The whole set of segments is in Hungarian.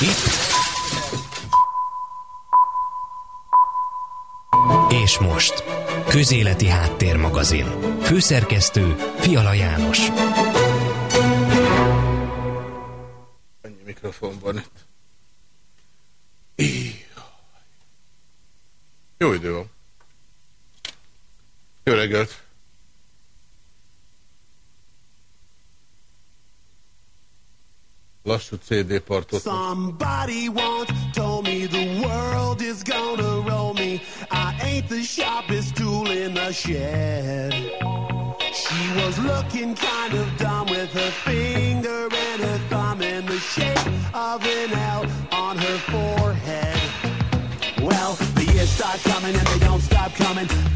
Itt. És most. Közéleti Háttérmagazin. Főszerkesztő Fiala János. Annyi mikrofon van itt. Jó idő van. Jó reggelt! Lassú CD partot. Somebody once told me the world is gonna roll me. I ain't the sharpest tool in the shed. She was looking kind of dumb with her finger and her thumb in the shape of an L on her forehead. Well, the years start coming and they don't stop coming.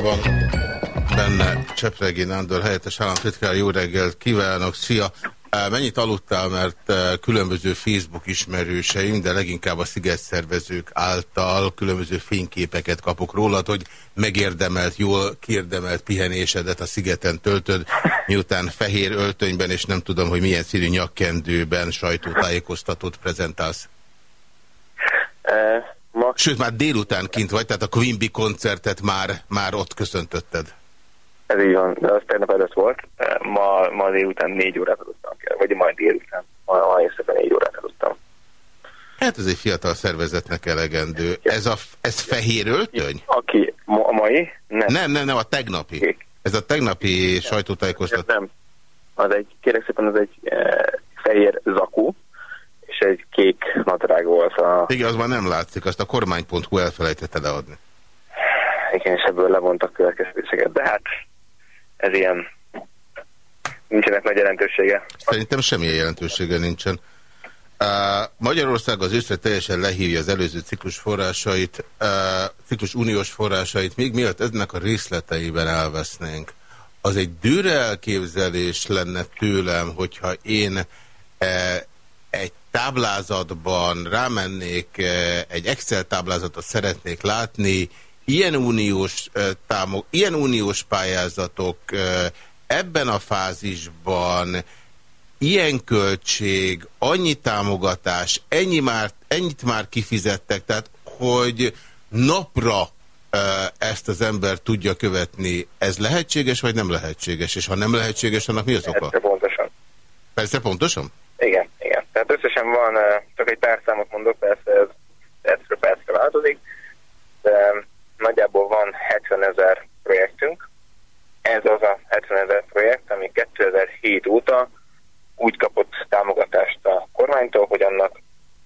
Vonalban benne Csepregi Nándor, helyettes államtitkár, jó reggelt kívánok, szia! Mennyit aludtál, mert különböző Facebook ismerőseim, de leginkább a sziget szervezők által különböző fényképeket kapok rólad, hogy megérdemelt, jól kiérdemelt pihenésedet a szigeten töltöd, miután fehér öltönyben, és nem tudom, hogy milyen színű nyakkendőben sajtótájékoztatót prezentálsz. Ma... Sőt, már délután kint vagy, tehát a Quimby koncertet már, már ott köszöntötted. Ez így van, de az tegnap előtt volt. Ma, ma délután négy órát aludtam kell, vagy majd délután, ma, ma éjszaka négy órát aludtam. Hát ez egy fiatal szervezetnek elegendő. Ez, a, ez fehér öltöny? Aki ma, a mai? Nem. Nem, nem, nem, a tegnapi. Kék. Ez a tegnapi sajtótájékoztató. Nem, az egy, kérek szépen, az egy e, fehér zakó, egy kék nadrág volt. A... Igen, az már nem látszik, azt a kormány.hu elfelejtette leadni. Igen, és ebből levontak következtéseket, de hát ez ilyen nincsenek nagy jelentősége. Szerintem semmilyen jelentősége nincsen. Magyarország az őszre teljesen lehívja az előző ciklus forrásait, ciklus uniós forrásait, még miatt ennek a részleteiben elvesznénk. Az egy dőre elképzelés lenne tőlem, hogyha én uh, egy táblázatban rámennék, uh, egy Excel táblázatot szeretnék látni, ilyen uniós, támog, ilyen uniós pályázatok ebben a fázisban ilyen költség, annyi támogatás, ennyi már, ennyit már kifizettek, tehát hogy napra ezt az ember tudja követni, ez lehetséges, vagy nem lehetséges? És ha nem lehetséges, annak mi az oka? Persze pontosan. Persze pontosan? Igen. Tehát összesen van, csak egy pár számot mondok, persze ez percről percre változik, de nagyjából van 70 ezer projektünk. Ez az a 70 ezer projekt, ami 2007 óta úgy kapott támogatást a kormánytól, hogy annak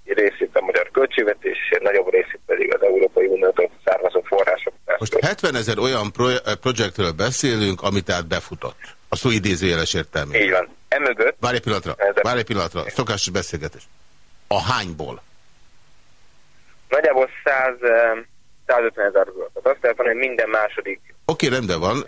részét a magyar költségvetés, nagyobb részét pedig az Európai Uniótól származó források. Most 70 ezer olyan projektről beszélünk, amit tehát befutott. A szó idézőjeles értelmében. Így van. Emögött... Várj egy pillanatra, várj egy pillanatra. Szokásos beszélgetés. A hányból? Nagyjából 100 150 ezer Tehát azt lehet hogy minden második... Oké, okay, rendben van.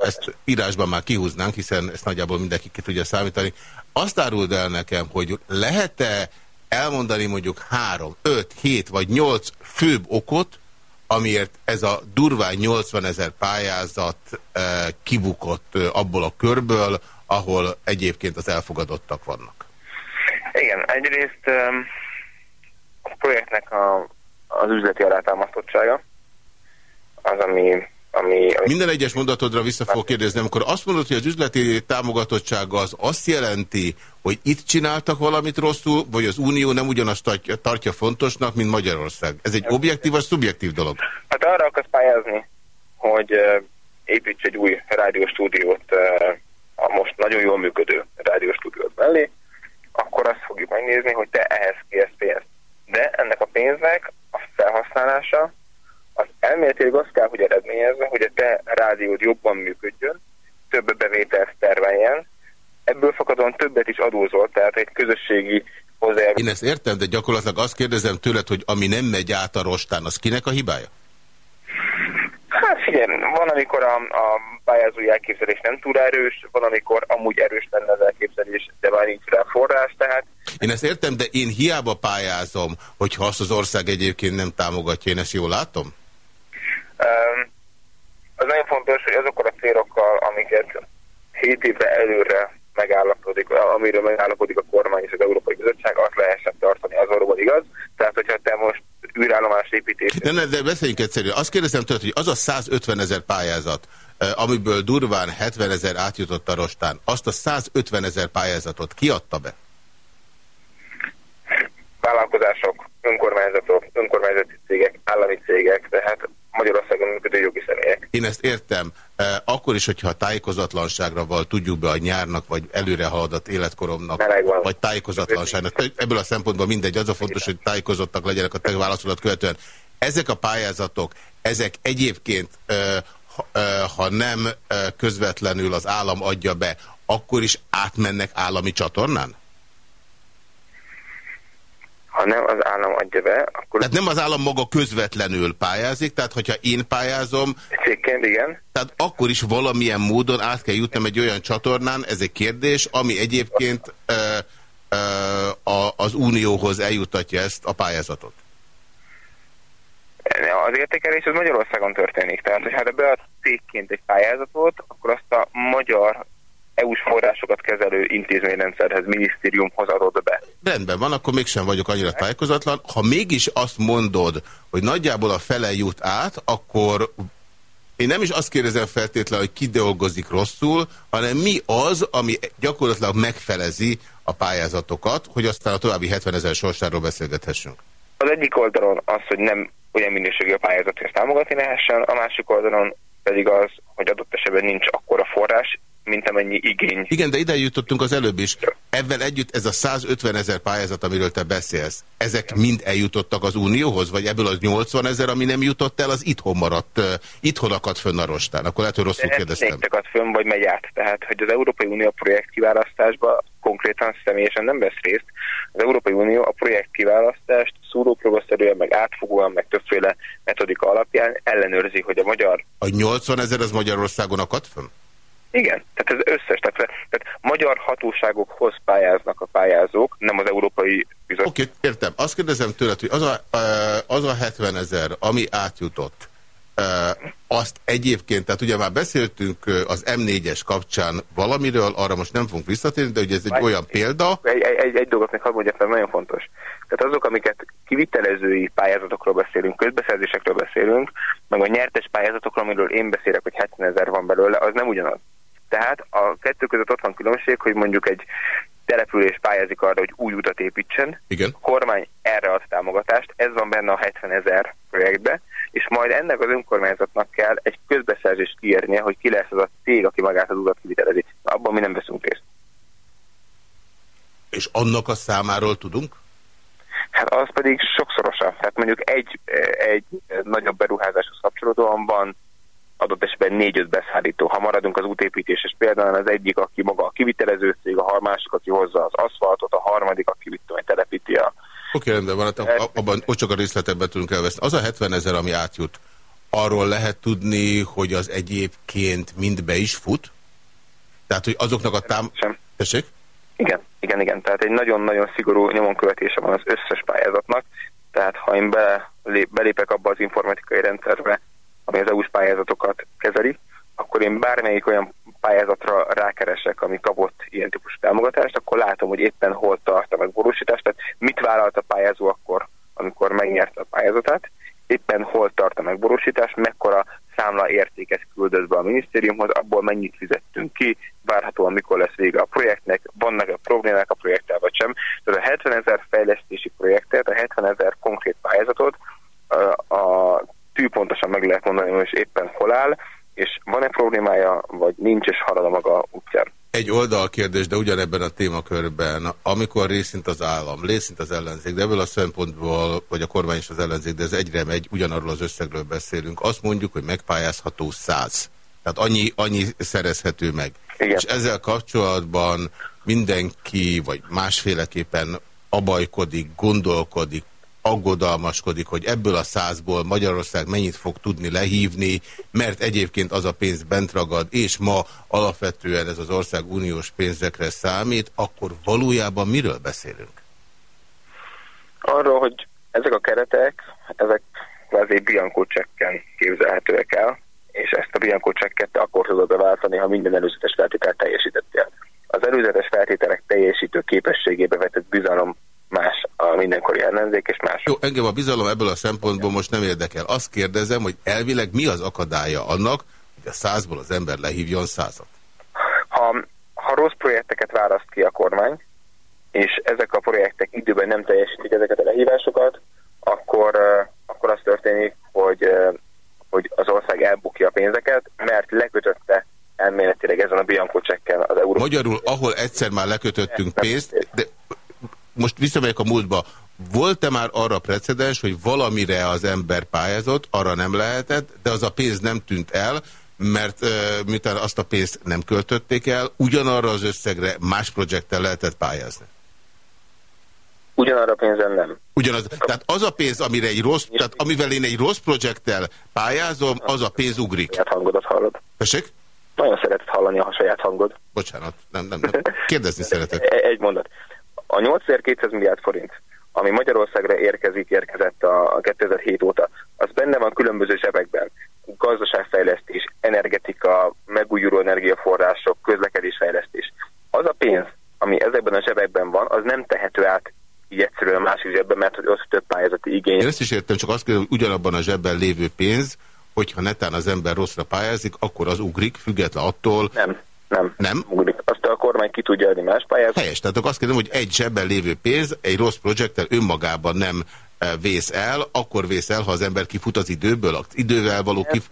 Ezt írásban már kihúznánk, hiszen ezt nagyjából mindenki ki tudja számítani. Azt áruld el nekem, hogy lehet-e elmondani mondjuk három, öt, hét vagy nyolc főbb okot, amiért ez a durván 80 ezer pályázat kibukott abból a körből, ahol egyébként az elfogadottak vannak. Igen, egyrészt a projektnek a az üzleti alátámasztottsága az, ami, ami, ami... Minden egyes mondatodra vissza fogok kérdezni, amikor azt mondod, hogy az üzleti támogatottsága az azt jelenti, hogy itt csináltak valamit rosszul, vagy az Unió nem ugyanazt tartja, fontosnak, mint Magyarország. Ez egy objektív vagy szubjektív dolog? Hát arra akarsz pályázni, hogy uh, építs egy új rádióstúdiót uh, a most nagyon jól működő rádióstúdiót mellé, akkor azt fogjuk megnézni, hogy te ehhez kérsz pénzt. De ennek a pénznek a felhasználása az elméletileg azt kell, hogy eredményezze, hogy a te rádiód jobban működjön, több bevételt terveljen, ebből fakadóan többet is adózol, tehát egy közösségi hozzájárulás. Én ezt értem, de gyakorlatilag azt kérdezem tőled, hogy ami nem megy át a rostán, az kinek a hibája? Van, amikor a, a pályázói elképzelés nem túl erős, van, amikor amúgy erős lenne az elképzelés, de már nincs rá forrás, tehát... Én ezt értem, de én hiába pályázom, hogyha azt az ország egyébként nem támogatja, én ezt jól látom? Um, az nagyon fontos, hogy azokkal a célokkal, amiket 7 évre előre megállapodik, amiről megállapodik a kormány és az Európai Bizottság, azt lehessen tartani, az valóban igaz. Tehát, hogyha te most űrállomás építés... De, ne, de beszéljünk egyszerűen. Azt kérdezem tőled, hogy az a 150 ezer pályázat, amiből durván 70 ezer átjutott a rostán, azt a 150 ezer pályázatot kiadta be? Vállalkozások, önkormányzatok, önkormányzati cégek, állami cégek, tehát Magyarországon működő jogi személyek. Én ezt értem. Akkor is, hogyha tájékozatlanságra val tudjuk be a nyárnak, vagy előre haladott életkoromnak, vagy tájékozatlanságnak. Ebből a szempontból mindegy, az a fontos, hogy tájékozottak legyenek a te válaszolat követően. Ezek a pályázatok, ezek egyébként, ha nem közvetlenül az állam adja be, akkor is átmennek állami csatornán? Ha nem az állam adja be, akkor... Tehát nem az állam maga közvetlenül pályázik, tehát hogyha én pályázom... Cégként, igen. Tehát akkor is valamilyen módon át kell jutnom egy olyan csatornán, ez egy kérdés, ami egyébként ö, ö, a, az unióhoz eljutatja ezt a pályázatot. Az értékelés az Magyarországon történik. Tehát, hogy hát be a cégként egy pályázatot, akkor azt a magyar EU-s forrásokat kezelő intézményrendszerhez, minisztériumhoz adod be. Rendben van, akkor mégsem vagyok annyira tájékozatlan. Ha mégis azt mondod, hogy nagyjából a fele jut át, akkor én nem is azt kérdezem feltétlenül, hogy ki dolgozik rosszul, hanem mi az, ami gyakorlatilag megfelezi a pályázatokat, hogy aztán a további 70 ezer sorsáról beszélgethessünk. Az egyik oldalon az, hogy nem olyan minőségű a pályázat, hogy ezt támogatni lehessen, a másik oldalon pedig az, hogy adott esetben nincs akkora forrás, mint amennyi igény. Igen, de ide jutottunk az előbb is. Ebben együtt ez a 150 ezer pályázat, amiről te beszélsz, ezek mind eljutottak az Unióhoz, vagy ebből az 80 ezer, ami nem jutott el, az itthon maradt, itthon akadt fönn a rostán. Akkor lehet, hogy rosszul kérdeztem. akadt fönn, vagy megy át. Tehát, hogy az Európai Unió projekt kiválasztásba konkrétan személyesen nem vesz részt. Az Európai Unió a projekt kiválasztást szúrópróbaszerűen, meg átfogóan, meg többféle metodika alapján ellenőrzi, hogy a magyar... A 80 ezer az Magyarországon akadt fönn? Igen, tehát ez összes. Tehát, tehát magyar hatóságokhoz pályáznak a pályázók, nem az Európai Bizottság. Oké, okay, értem. Azt kérdezem tőled, hogy az a, az a 70 ezer, ami átjutott, azt egyébként, tehát ugye már beszéltünk az M4-es kapcsán valamiről, arra most nem fogunk visszatérni, de ugye ez egy Már olyan példa. Egy, egy, egy dolgot még hadd mondjam, nagyon fontos. Tehát azok, amiket kivitelezői pályázatokról beszélünk, közbeszerzésekről beszélünk, meg a nyertes pályázatokról, amiről én beszélek, hogy 70 ezer van belőle, az nem ugyanaz. Tehát a kettő között ott van különbség, hogy mondjuk egy település pályázik arra, hogy új utat építsen. Igen. A kormány erre ad támogatást, ez van benne a 70 ezer projektbe, és majd ennek az önkormányzatnak kell egy közbeszerzést kiérnie, hogy ki lesz az a cég, aki magát az utat kivitelezi. Abban mi nem veszünk részt. És annak a számáról tudunk? Hát az pedig sokszorosan. Tehát mondjuk egy, egy nagyobb beruházáshoz kapcsolódóan van adott esetben négy-öt beszállító. Ha maradunk az útépítéses példán, az egyik, aki maga a kivitelező cég, a másik, aki hozza az aszfaltot, a harmadik, aki mit tudom, telepíti a... Oké, rendben van, hát abban ott csak a részletekben tudunk elveszni. Az a 70 ezer, ami átjut, arról lehet tudni, hogy az egyébként mind be is fut? Tehát, hogy azoknak a tám... Sem. Tessék? Igen, igen, igen. Tehát egy nagyon-nagyon szigorú nyomonkövetése van az összes pályázatnak. Tehát ha én belépek abba az informatikai rendszerbe, ami az EU-s pályázatokat kezeli, akkor én bármelyik olyan pályázatra rákeresek, ami kapott ilyen típusú támogatást, akkor látom, hogy éppen hol tart a megvalósítás, tehát mit vállalt a pályázó akkor amikor megnyerte a pályázatát, éppen hol tart a megborúsítás, mekkora számla értéket küldött be a minisztériumhoz, abból mennyit fizettünk ki, várhatóan mikor lesz vége a projektnek, vannak-e problémák a projekttel vagy sem. Tehát a 70 ezer fejlesztési projektet, a 70 ezer konkrét pályázatot a, tűpontosan meg lehet mondani, hogy éppen hol áll, és van-e problémája, vagy nincs, és halad a maga útján. Egy oldalkérdés, de ugyanebben a témakörben, amikor részint az állam, részint az ellenzék, de ebből a szempontból, vagy a kormány is az ellenzék, de ez egyre megy, ugyanarról az összegről beszélünk, azt mondjuk, hogy megpályázható száz. Tehát annyi, annyi szerezhető meg. Igen. És ezzel kapcsolatban mindenki, vagy másféleképpen abajkodik, gondolkodik, aggodalmaskodik, hogy ebből a százból Magyarország mennyit fog tudni lehívni, mert egyébként az a pénz bent ragad, és ma alapvetően ez az ország uniós pénzekre számít, akkor valójában miről beszélünk? Arról, hogy ezek a keretek, ezek kvázi Bianco csekken képzelhetőek el, és ezt a Bianco csekket akkor tudod beváltani, ha minden előzetes feltételt teljesítettél. Az előzetes feltételek teljesítő képességébe vetett bizalom más a mindenkori ellenzék, és más. Jó, engem a bizalom ebből a szempontból most nem érdekel. Azt kérdezem, hogy elvileg mi az akadálya annak, hogy a százból az ember lehívjon százat? Ha, ha rossz projekteket választ ki a kormány, és ezek a projektek időben nem teljesítik ezeket a lehívásokat, akkor, akkor az történik, hogy, hogy az ország elbukja a pénzeket, mert lekötötte elméletileg ezen a Bianco csekken az Európai Magyarul, ahol egyszer már lekötöttünk pénzt, de most visszamegyek a múltba, volt-e már arra precedens, hogy valamire az ember pályázott, arra nem lehetett, de az a pénz nem tűnt el, mert uh, miután azt a pénzt nem költötték el, ugyanarra az összegre más projekttel lehetett pályázni? Ugyanarra a pénzen nem. Ugyanaz, tehát az a pénz, amire egy rossz, tehát amivel én egy rossz projekttel pályázom, az a pénz ugrik. Saját hangodat hallod. Tessék? Nagyon szeretett hallani a saját hangod. Bocsánat, nem, nem, nem. Kérdezni szeretek. Egy mondat. A 8200 milliárd forint, ami Magyarországra érkezik, érkezett a 2007 óta, az benne van különböző zsebekben. Gazdaságfejlesztés, energetika, megújuló energiaforrások, közlekedésfejlesztés. Az a pénz, ami ezekben a zsebekben van, az nem tehető át így egyszerűen a másik zsebben, mert hogy az több pályázati igény. Én ezt is értem, csak azt kérdem, hogy ugyanabban a zsebben lévő pénz, hogyha netán az ember rosszra pályázik, akkor az ugrik, független attól. Nem, nem. Nem? Ugrik. Azt a kormány ki tudja adni más pályázat. Helyes, tehát azt kérdem, hogy egy zsebben lévő pénz egy rossz projekttel önmagában nem e, vész el, akkor vész el, ha az ember kifut az időből, az idővel való kif...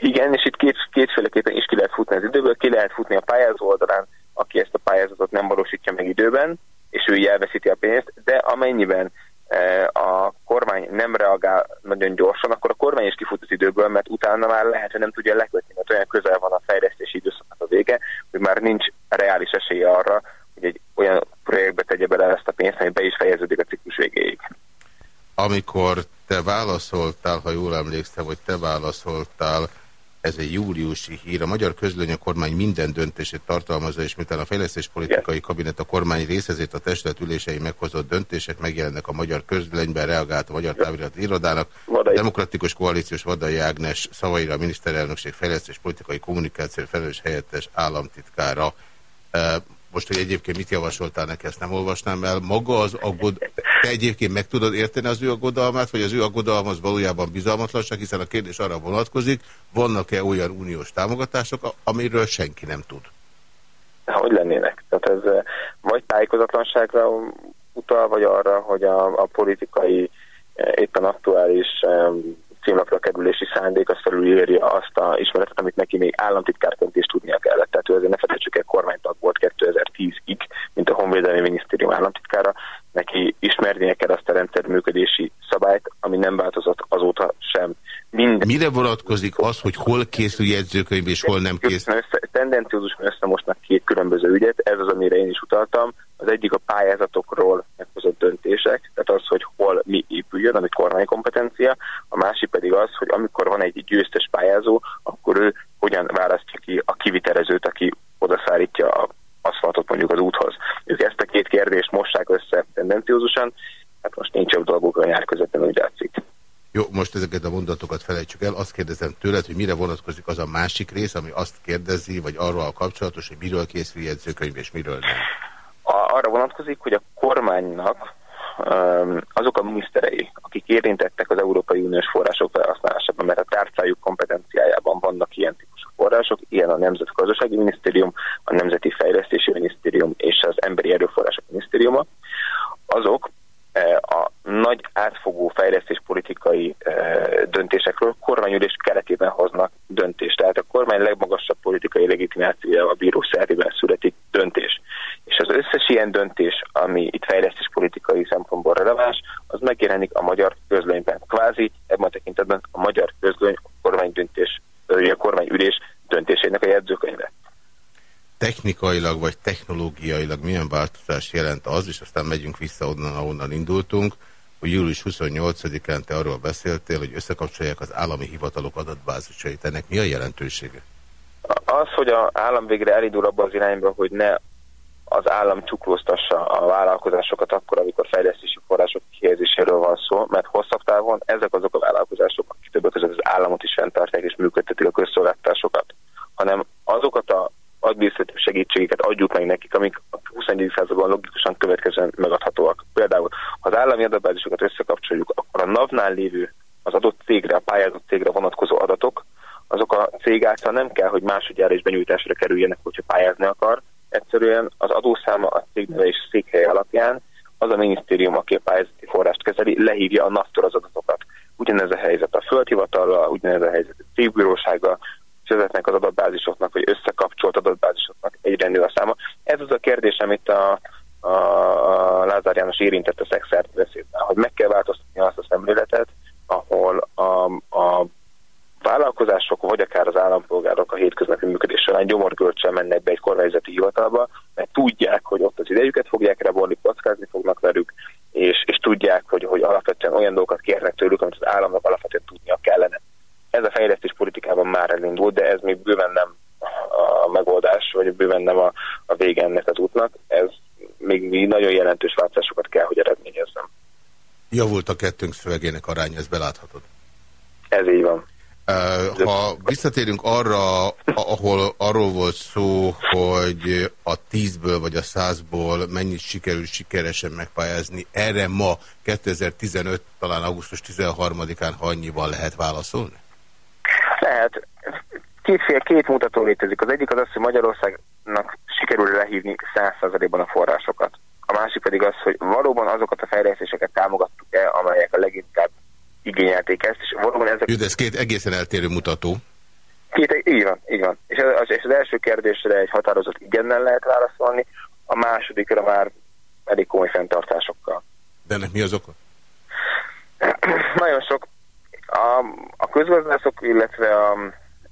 Igen, és itt két, kétféleképpen is ki lehet futni az időből, ki lehet futni a pályázó oldalán, aki ezt a pályázatot nem valósítja meg időben, és ő elveszíti a pénzt, de amennyiben a kormány nem reagál nagyon gyorsan, akkor a kormány is kifut az időből, mert utána már lehet, hogy nem tudja lekötni, mert olyan közel van a fejlesztési időszaknak a vége, hogy már nincs reális esélye arra, hogy egy olyan projektbe tegye bele ezt a pénzt, ami be is fejeződik a ciklus végéig. Amikor te válaszoltál, ha jól emlékszem, hogy te válaszoltál ez egy júliusi hír. A magyar közlöny a kormány minden döntését tartalmazza, és miután a fejlesztéspolitikai kabinet a kormány részezét a testület ülései meghozott döntések megjelennek a magyar közlönyben, reagált a Magyar Távirati Irodának. A Demokratikus Koalíciós Vadai Ágnes szavaira a miniszterelnökség fejlesztéspolitikai kommunikáció felelős helyettes államtitkára most, hogy egyébként mit javasoltál neki, ezt nem olvasnám el. Maga az aggod... Te egyébként meg tudod érteni az ő aggodalmát, vagy az ő aggodalma az valójában bizalmatlanság, hiszen a kérdés arra vonatkozik, vannak-e olyan uniós támogatások, amiről senki nem tud? Hogy lennének? Tehát ez eh, vagy tájékozatlanságra utal, vagy arra, hogy a, a politikai eh, éppen aktuális címlapra kerülési szándék az felülírja azt a ismeretet, amit neki még államtitkárként is tudnia kellett. Tehát ő azért ne felejtsük el, kormánytag volt 2010-ig, mint a Honvédelmi Minisztérium államtitkára, neki ismernie kell azt a rendszer működési szabályt, ami nem változott azóta sem. Minden... Mire vonatkozik az, hogy hol készül jegyzőkönyv és hol nem készül? Tendenciózus összemosnak két különböző ügyet, ez az, amire én is utaltam. Az egyik a pályázatokról meghozott döntések, tehát az, hogy hol mi épüljön, ami kormánykompetencia, a másik pedig az, hogy amikor van egy győztes pályázó, akkor ő hogyan választja ki a kivitelezőt, aki odaszállítja a aszfaltot mondjuk az úthoz. Ők ezt a két kérdést mossák össze tendenciózusan, hát most nincs jobb dolguk a nyár között, úgy látszik. Jó, most ezeket a mondatokat felejtsük el. Azt kérdezem tőled, hogy mire vonatkozik az a másik rész, ami azt kérdezi, vagy arról a kapcsolatos, hogy miről készül jegyzőkönyv, és miről nem. A, arra vonatkozik, hogy a kormánynak azok a miniszterei, akik érintettek az Európai Uniós források felhasználásában, mert a tárcájuk kompetenciájában vannak ilyen típusú források, ilyen a Nemzetgazdasági Minisztérium, a Nemzeti Fejlesztési Minisztérium és az Emberi Erőforrások Minisztériuma, azok e, a nagy átfogó fejlesztéspolitikai e, döntésekről kormányülés keretében hoznak döntést. Tehát a kormány legmagasabb politikai legitimációja a bíró szerében születik az összes ilyen döntés, ami itt fejlesztéspolitikai szempontból releváns, az megjelenik a magyar közlönyben. Kvázi ebben a tekintetben a magyar közlöny a kormánydöntés, a kormányülés döntésének a jegyzőkönyve. Technikailag vagy technológiailag milyen változást jelent az, és aztán megyünk vissza onnan, ahonnan indultunk, hogy július 28-án te arról beszéltél, hogy összekapcsolják az állami hivatalok adatbázisait. Ennek mi a jelentősége? Az, hogy az állam végre elindul abba az irányba, hogy ne az állam csuklóztassa a vállalkozásokat akkor, amikor fejlesztési források kihelyezéséről van szó, mert hosszabb távon ezek azok a vállalkozások, akik többek között az államot is fenntartják és működtetik a közszolgáltatásokat, hanem azokat a adminisztratív segítségeket adjuk meg nekik, amik a 21. században logikusan következően megadhatóak. Például, ha az állami adatbázisokat összekapcsoljuk, akkor a NAV-nál lévő az adott cégre, a pályázott cégre vonatkozó adatok, azok a cég által nem kell, hogy másodjára is benyújtásra kerüljenek, hogyha pályázni akar, egyszerűen az adószáma a cégneve és székhely alapján az a minisztérium, aki a pályázati forrást kezeli, lehívja a NAV-tól az adatokat. Ugyanez a helyzet a földhivatallal, ugyanez a helyzet a cégbírósággal, vezetnek az adatbázisoknak, vagy összekapcsolt adatbázisoknak egyre nő a száma. Ez az a kérdés, amit a, a, a Lázár János érintett a szexert beszédben, hogy meg kell változtatni azt a szemléletet, ahol a, a vállalkozások, vagy akár az állampolgárok a hétköznapi működés során gyomorgölcsel mennek be egy kormányzati hivatalba, mert tudják, hogy ott az idejüket fogják rebolni, kockázni fognak velük, és, és tudják, hogy, hogy alapvetően olyan dolgokat kérnek tőlük, amit az államnak alapvetően tudnia kellene. Ez a fejlesztés politikában már elindult, de ez még bőven nem a megoldás, vagy bőven nem a, a vége ennek az útnak. Ez még nagyon jelentős változásokat kell, hogy eredményezzem. Javult a kettőnk szövegének aránya, ezt beláthatod? Ez így van. Ha visszatérünk arra, ahol arról volt szó, hogy a tízből vagy a százból mennyit sikerül sikeresen megpályázni, erre ma 2015, talán augusztus 13-án, ha annyival lehet válaszolni? Lehet. Kétfél, két mutató létezik. Az egyik az az, hogy Magyarországnak sikerül lehívni 100%-ban a forrásokat. A másik pedig az, hogy valóban azokat a fejlesztéseket támogattuk-e, amelyek a leginkább igényelték ezt, és valóban ezek... Jó, de ez két egészen eltérő mutató. Két, így van, így van. És az, és az első kérdésre egy határozott igennel lehet válaszolni, a másodikra már elég komoly fenntartásokkal. De ennek mi az oka? Nagyon sok. A, a közgazdászok, illetve a...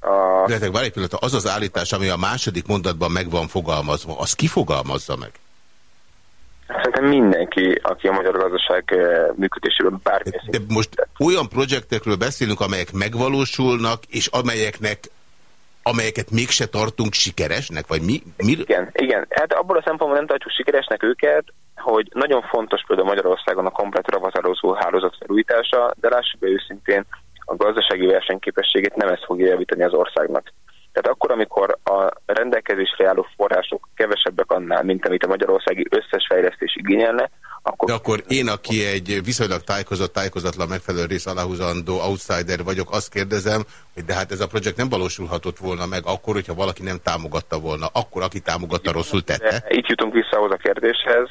a... De várj egy pillanat, az az állítás, ami a második mondatban meg van fogalmazva, az kifogalmazza meg? Mindenki, aki a magyar gazdaság eh, működésében bármi. De most olyan projektekről beszélünk, amelyek megvalósulnak, és amelyeknek amelyeket mégse tartunk sikeresnek, vagy mi? mi? Igen, igen. Hát abból a szempontból nem tartjuk sikeresnek őket, hogy nagyon fontos például Magyarországon a komplet ravatározó hálózat felújítása, de lássuk be őszintén, a gazdasági versenyképességét nem ez fogja javítani az országnak. Tehát akkor, amikor a rendelkezésre álló források kevesebbek annál, mint amit a magyarországi összes fejlesztés igényelne, akkor... De akkor én, aki egy viszonylag tájékozott, tájékozatlan megfelelő rész aláhúzandó outsider vagyok, azt kérdezem, hogy de hát ez a projekt nem valósulhatott volna meg akkor, hogyha valaki nem támogatta volna. Akkor, aki támogatta, rosszul tette? Itt jutunk vissza ahhoz a kérdéshez,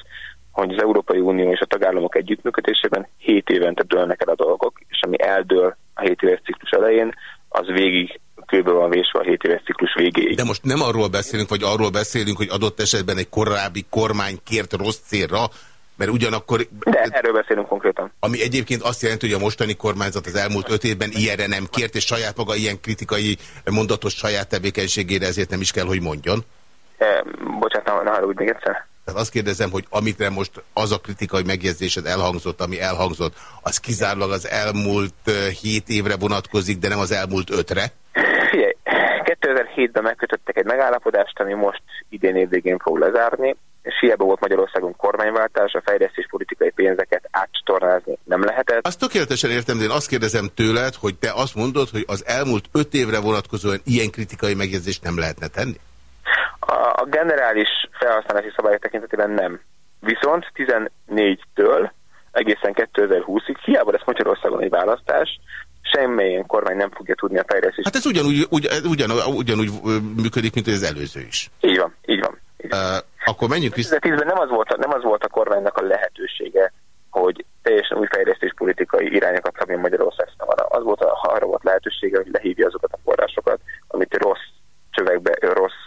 hogy az Európai Unió és a tagállamok együttműködésében 7 évente dőlnek el a dolgok, és ami eldől a 7 éves ciklus elején, az végig kőből van vésve a 7 éves ciklus végéig. De most nem arról beszélünk, vagy arról beszélünk, hogy adott esetben egy korábbi kormány kért rossz célra, mert ugyanakkor... De erről beszélünk konkrétan. Ami egyébként azt jelenti, hogy a mostani kormányzat az elmúlt öt évben ilyenre nem kért, és saját maga ilyen kritikai mondatos saját tevékenységére ezért nem is kell, hogy mondjon. E, bocsánat, ne úgy még egyszer. Tehát azt kérdezem, hogy amikre most az a kritikai megjegyzésed elhangzott, ami elhangzott, az kizárólag az elmúlt hét évre vonatkozik, de nem az elmúlt ötre? 2007-ben megkötöttek egy megállapodást, ami most idén évvégén fog lezárni, és hiába volt Magyarországon kormányváltás, a fejlesztés politikai pénzeket átcsatornázni nem lehetett. Azt tökéletesen értem, de én azt kérdezem tőled, hogy te azt mondod, hogy az elmúlt öt évre vonatkozóan ilyen kritikai megjegyzést nem lehetne tenni? A, a generális felhasználási szabályok tekintetében nem. Viszont 14-től egészen 2020-ig, hiába lesz Magyarországon egy választás, semmilyen kormány nem fogja tudni a fejlesztést. Hát ez ugyanúgy, ugy, ugyan, ugyanúgy működik, mint az előző is. Így van, így van. Így van. Uh, akkor menjünk vissza. 2010-ben nem az, volt, nem az volt a kormánynak a lehetősége, hogy teljesen új fejlesztéspolitikai irányokat szabjon Magyarország számára. Az volt a, arra volt lehetősége, hogy lehívja azokat a forrásokat, amit rossz csövekbe, rossz,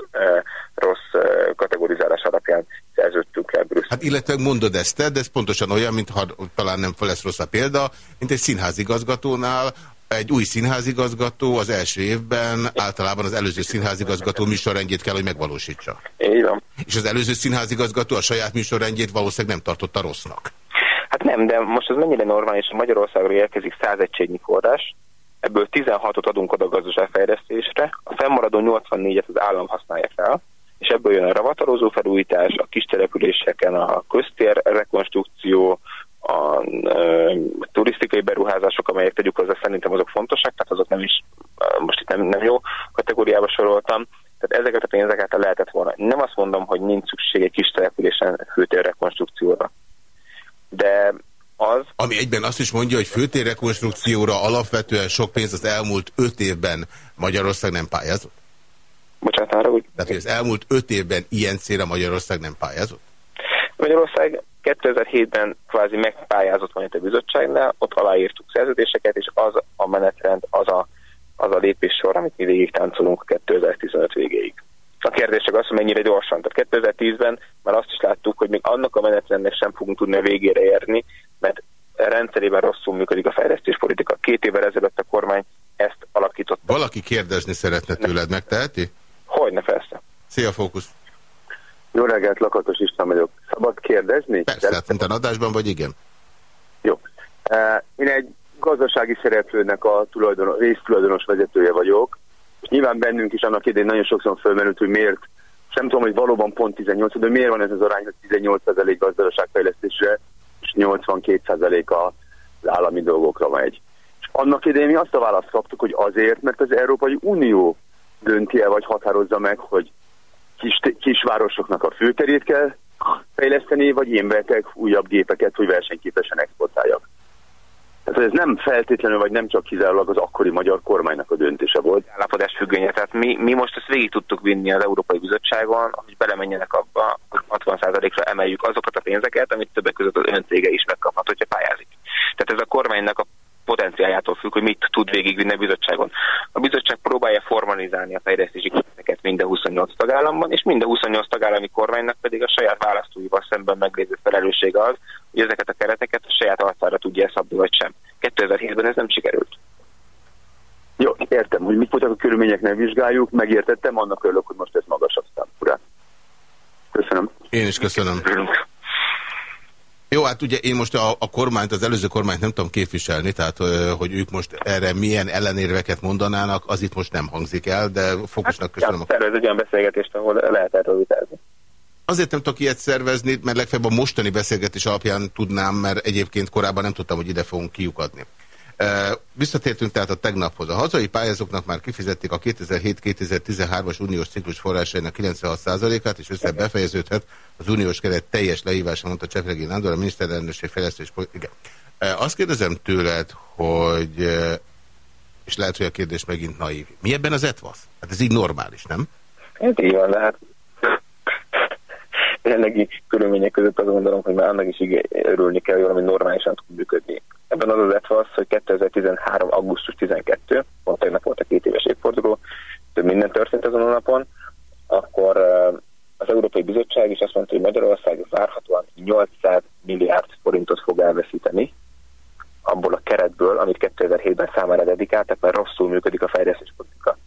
rossz uh, kategorizálás alapján szerződtünk le Brüsszel. Hát illetve mondod ezt de ez pontosan olyan, mintha talán nem lesz rossz a példa, mint egy színházigazgatónál, egy új színházigazgató az első évben általában az előző színházigazgató műsorrendjét kell, hogy megvalósítsa. Így van. És az előző színházigazgató a saját műsorrendjét valószínűleg nem tartotta rossznak. Hát nem, de most ez mennyire normális, hogy Magyarországra érkezik 100 egységnyi forrás, ebből 16-ot adunk oda a gazdaságfejlesztésre, a fennmaradó 84-et az állam használja fel, és ebből jön a ravatalozó felújítás, a kis településeken a köztér rekonstrukció, a turisztikai beruházások, amelyek tegyük hozzá, szerintem azok fontosak, tehát azok nem is, most itt nem, nem jó kategóriába soroltam, tehát ezeket a pénzeket lehetett volna. Nem azt mondom, hogy nincs szükség egy kis településen főtér rekonstrukcióra, de az... Ami egyben azt is mondja, hogy főtér rekonstrukcióra alapvetően sok pénz az elmúlt öt évben Magyarország nem pályázott? Bocsánat, arra úgy. Tehát, hogy az elmúlt öt évben ilyen célra Magyarország nem pályázott? Magyarország 2007-ben kvázi megpályázott majd a bizottságnál, ott aláírtuk szerződéseket, és az a menetrend, az a, az a lépés sor, amit mi végig táncolunk 2015 végéig. A kérdés csak az, hogy mennyire gyorsan. Tehát 2010-ben már azt is láttuk, hogy még annak a menetrendnek sem fogunk tudni a végére érni, mert rendszerében rosszul működik a fejlesztéspolitika. Két évvel ezelőtt a kormány ezt alakította. Valaki kérdezni szeretne tőled, megteheti? Hogyne, persze. Szia, Fókusz! Jó reggelt, Lakatos István vagyok. Szabad kérdezni? Persze, hát minden adásban vagy igen? Jó. Én egy gazdasági szereplőnek a tulajdon, résztulajdonos vezetője vagyok, és nyilván bennünk is annak idején nagyon sokszor fölmerült, hogy miért, nem tudom, hogy valóban pont 18, de miért van ez az arány, hogy 18% gazdaságfejlesztésre, és 82% az állami dolgokra megy. És annak idején mi azt a választ kaptuk, hogy azért, mert az Európai Unió dönti el, vagy határozza meg, hogy kis, kisvárosoknak a főterét kell fejleszteni, vagy én vetek újabb gépeket, hogy versenyképesen exportáljak. Tehát ez nem feltétlenül, vagy nem csak kizárólag az akkori magyar kormánynak a döntése volt. Állapodás függvénye. Tehát mi, mi most ezt végig tudtuk vinni az Európai Bizottságon, hogy belemenjenek abba, hogy 60%-ra emeljük azokat a pénzeket, amit többek között az öncége is megkaphat, hogyha pályázik. Tehát ez a kormánynak a potenciájától függ, hogy mit tud végigvinni a bizottságon. A bizottság próbálja formalizálni a fejlesztési kérdéseket minden 28 tagállamban, és minden 28 tagállami kormánynak pedig a saját választóival szemben meglévő felelőssége az, hogy ezeket a kereteket a saját arcára tudja szabni, vagy sem. 2007-ben ez nem sikerült. Jó, értem, hogy mit voltak a körülmények, nem vizsgáljuk, megértettem, annak örülök, hogy most ez magasabb számúra. Köszönöm. Én is köszönöm. Jó, hát ugye én most a, a kormányt, az előző kormányt nem tudom képviselni, tehát hogy ők most erre milyen ellenérveket mondanának, az itt most nem hangzik el, de fokusnak hát, köszönöm. Ja, ez egy olyan beszélgetést, ahol lehet erről vitázni. Azért nem tudok ilyet szervezni, mert legfeljebb a mostani beszélgetés alapján tudnám, mert egyébként korábban nem tudtam, hogy ide fogunk kiukadni. Visszatértünk tehát a tegnaphoz. A hazai pályázóknak már kifizették a 2007-2013-as uniós ciklus forrásainak 96%-át, és össze befejeződhet az uniós keret teljes lehívása, mondta Csefregi Nándor, a miniszterelnökség fejlesztés. Igen. Azt kérdezem tőled, hogy, és lehet, hogy a kérdés megint naív. Mi ebben az etvasz? Hát ez így normális, nem? Hát így van, de hát jelenlegi körülmények között azt gondolom, hogy már annak is örülni kell, hogy valami normálisan tud működni. Ebben az az etva az, hogy 2013. augusztus 12, pont tegnap volt a két éves évforduló, több minden történt azon a napon, akkor az Európai Bizottság is azt mondta, hogy Magyarország várhatóan 800 milliárd forintot fog elveszíteni abból a keretből, amit 2007-ben számára dedikáltak, mert rosszul működik a fejlesztéspolitika.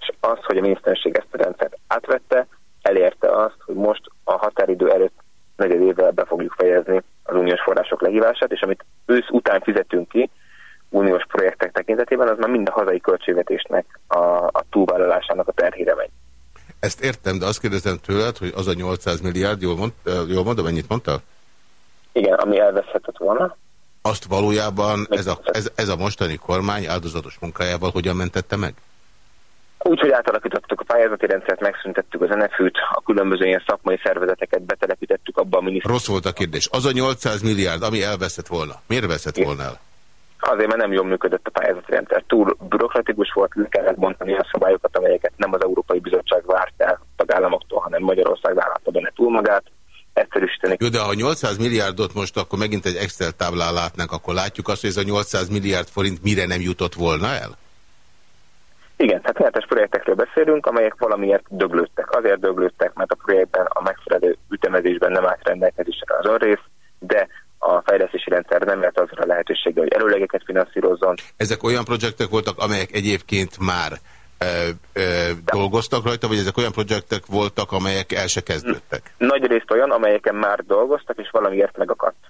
És az, hogy a miniszterség ezt a rendszert átvette, elérte azt, hogy most a határidő előtt negyed évvel be fogjuk fejezni az uniós források lehívását, és amit ősz után fizetünk ki uniós projektek tekintetében, az már mind a hazai költségvetésnek a, a túlvállalásának a terhére megy. Ezt értem, de azt kérdezem tőled, hogy az a 800 milliárd, jól, mond, jól mondom, mennyit mondtál? Igen, ami elveszhetett volna. Azt valójában ez a, ez, ez a mostani kormány áldozatos munkájával hogyan mentette meg? Úgy, hogy átalakítottuk a pályázati rendszert, megszüntettük az NFÜ-t, a különböző ilyen szakmai szervezeteket betelepítettük abba a minisztériumban. Rossz volt a kérdés. Az a 800 milliárd, ami elveszett volna, miért veszett Igen. volna el? Azért, mert nem jól működött a pályázati rendszer. Túl bürokratikus volt, le kellett bontani a szabályokat, amelyeket nem az Európai Bizottság várt el tagállamoktól, hanem Magyarország vállalta benne túl magát egyszerűsíteni. Jó, de ha 800 milliárdot most akkor megint egy Excel táblán látnánk, akkor látjuk azt, hogy ez a 800 milliárd forint mire nem jutott volna el? Igen, tehát nyertes projektekről beszélünk, amelyek valamiért döglődtek. Azért döglődtek, mert a projektben a megfelelő ütemezésben nem állt rendelkezésre az rész, de a fejlesztési rendszer nem lett azra a lehetősége, hogy előlegeket finanszírozzon. Ezek olyan projektek voltak, amelyek egyébként már ö, ö, dolgoztak rajta, vagy ezek olyan projektek voltak, amelyek el se kezdődtek? Nagy részt olyan, amelyeken már dolgoztak, és valamiért megakadt.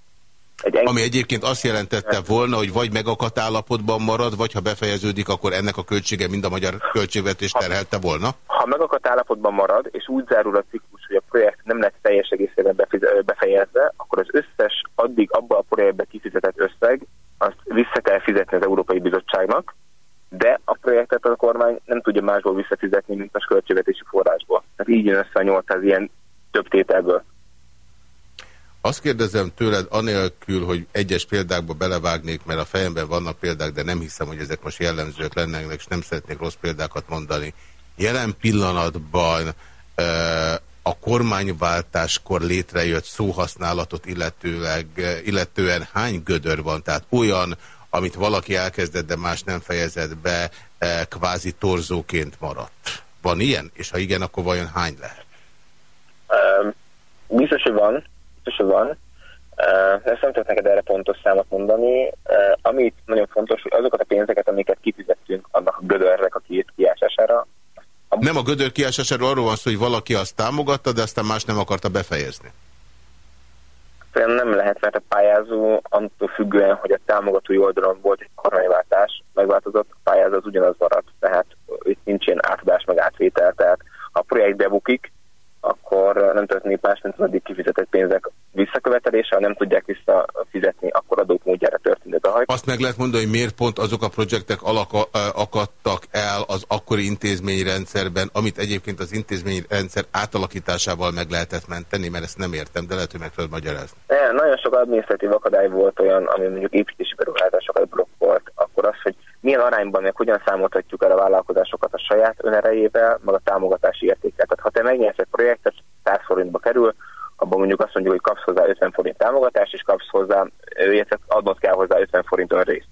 Egy Ami egyébként azt jelentette volna, hogy vagy megakadt állapotban marad, vagy ha befejeződik, akkor ennek a költsége mind a magyar költségvetést terhelte volna? Ha megakadt állapotban marad, és úgy zárul a ciklus, hogy a projekt nem lesz teljes egészében befejezve, akkor az összes addig abban a projektbe kifizetett összeg, azt vissza kell fizetni az Európai Bizottságnak, de a projektet a kormány nem tudja másból visszafizetni, mint a költségvetési forrásból. Tehát így jön össze a 800 ilyen több tételből. Azt kérdezem tőled, anélkül, hogy egyes példákba belevágnék, mert a fejemben vannak példák, de nem hiszem, hogy ezek most jellemzők lennének, és nem szeretnék rossz példákat mondani. Jelen pillanatban e, a kormányváltáskor létrejött szóhasználatot illetőleg, illetően hány gödör van? Tehát olyan, amit valaki elkezdett, de más nem fejezett be, e, kvázi torzóként maradt. Van ilyen? És ha igen, akkor vajon hány lehet? Um, biztos, hogy van van. Ezt nem tudok neked erre pontos számot mondani. Amit nagyon fontos, hogy azokat a pénzeket, amiket kifizettünk annak a gödörnek a kiásására. A... Nem a gödör kiásására arról van szó, hogy valaki azt támogatta, de aztán más nem akarta befejezni. Nem lehet, mert a pályázó attól függően, hogy a támogatói oldalon volt egy kormányváltás, megváltozott, a pályázó az ugyanaz maradt, tehát itt nincs ilyen átadás meg átvétel, tehát ha a projekt bebukik, akkor nem történik más, mint az addig kifizetett pénzek visszakövetelése, ha nem tudják visszafizetni, akkor adók módjára történik a hajt. Azt meg lehet mondani, hogy miért pont azok a projektek alaka, akadtak el az akkori intézményrendszerben, amit egyébként az intézményrendszer átalakításával meg lehetett menteni, mert ezt nem értem, de lehet, hogy meg tudod magyarázni. Ne, nagyon sok adminisztratív akadály volt olyan, ami mondjuk építési beruházásokat blokkolt, akkor az, hogy milyen arányban, meg hogyan számoltatjuk el a vállalkozásokat a saját önerejével, meg a támogatási értéket. Tehát ha te megnyersz egy projektet, 100 forintba kerül, abban mondjuk azt mondjuk, hogy kapsz hozzá 50 forint támogatást, és kapsz hozzá, illetve adnod kell hozzá 50 forint önrészt.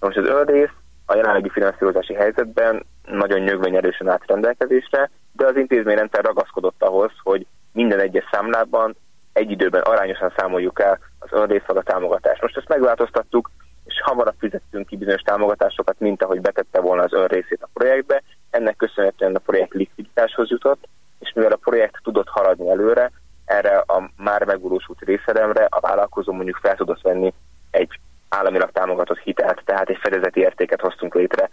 Most az önrész a jelenlegi finanszírozási helyzetben nagyon nyögvenyerősen állt rendelkezésre, de az intézményrendszer ragaszkodott ahhoz, hogy minden egyes számlában egy időben arányosan számoljuk el az önrész a támogatást. Most ezt megváltoztattuk, és hamarabb fizettünk ki bizonyos támogatásokat, mint ahogy betette volna az ön részét a projektbe. Ennek köszönhetően a projekt likviditáshoz jutott, és mivel a projekt tudott haladni előre, erre a már megvalósult részedemre a vállalkozó mondjuk fel tudott venni egy államilag támogatott hitelt, tehát egy fedezeti értéket hoztunk létre.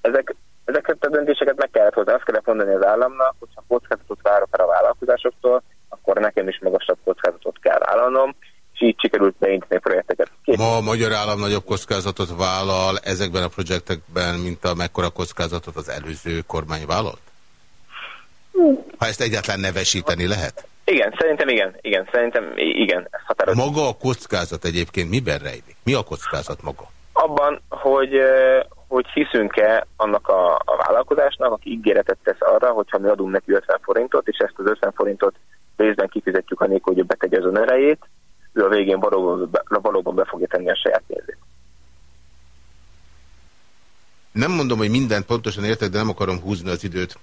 Ezek, ezeket a döntéseket meg kellett hozni. Azt kellett mondani az államnak, hogy ha kockázatot várok el a vállalkozásoktól, akkor nekem is magasabb kockázatot kell vállalnom, és így sikerült beinteni projekteket. Két. Ma a magyar állam nagyobb kockázatot vállal ezekben a projektekben, mint a mekkora kockázatot az előző kormány vállalt? Ha ezt egyáltalán nevesíteni lehet? Igen, szerintem igen, igen, szerintem igen. Határoz... Maga a kockázat egyébként miben rejlik? Mi a kockázat maga? Abban, hogy, hogy hiszünk-e annak a, a vállalkozásnak, aki ígéretet tesz arra, hogyha mi adunk neki 50 forintot, és ezt az 50 forintot részben kifizetjük anélkül, hogy betegye az önerejét, ő a végén valóban, valóban be fogja tenni a saját pénzét. Nem mondom, hogy mindent pontosan értek, de nem akarom húzni az időt.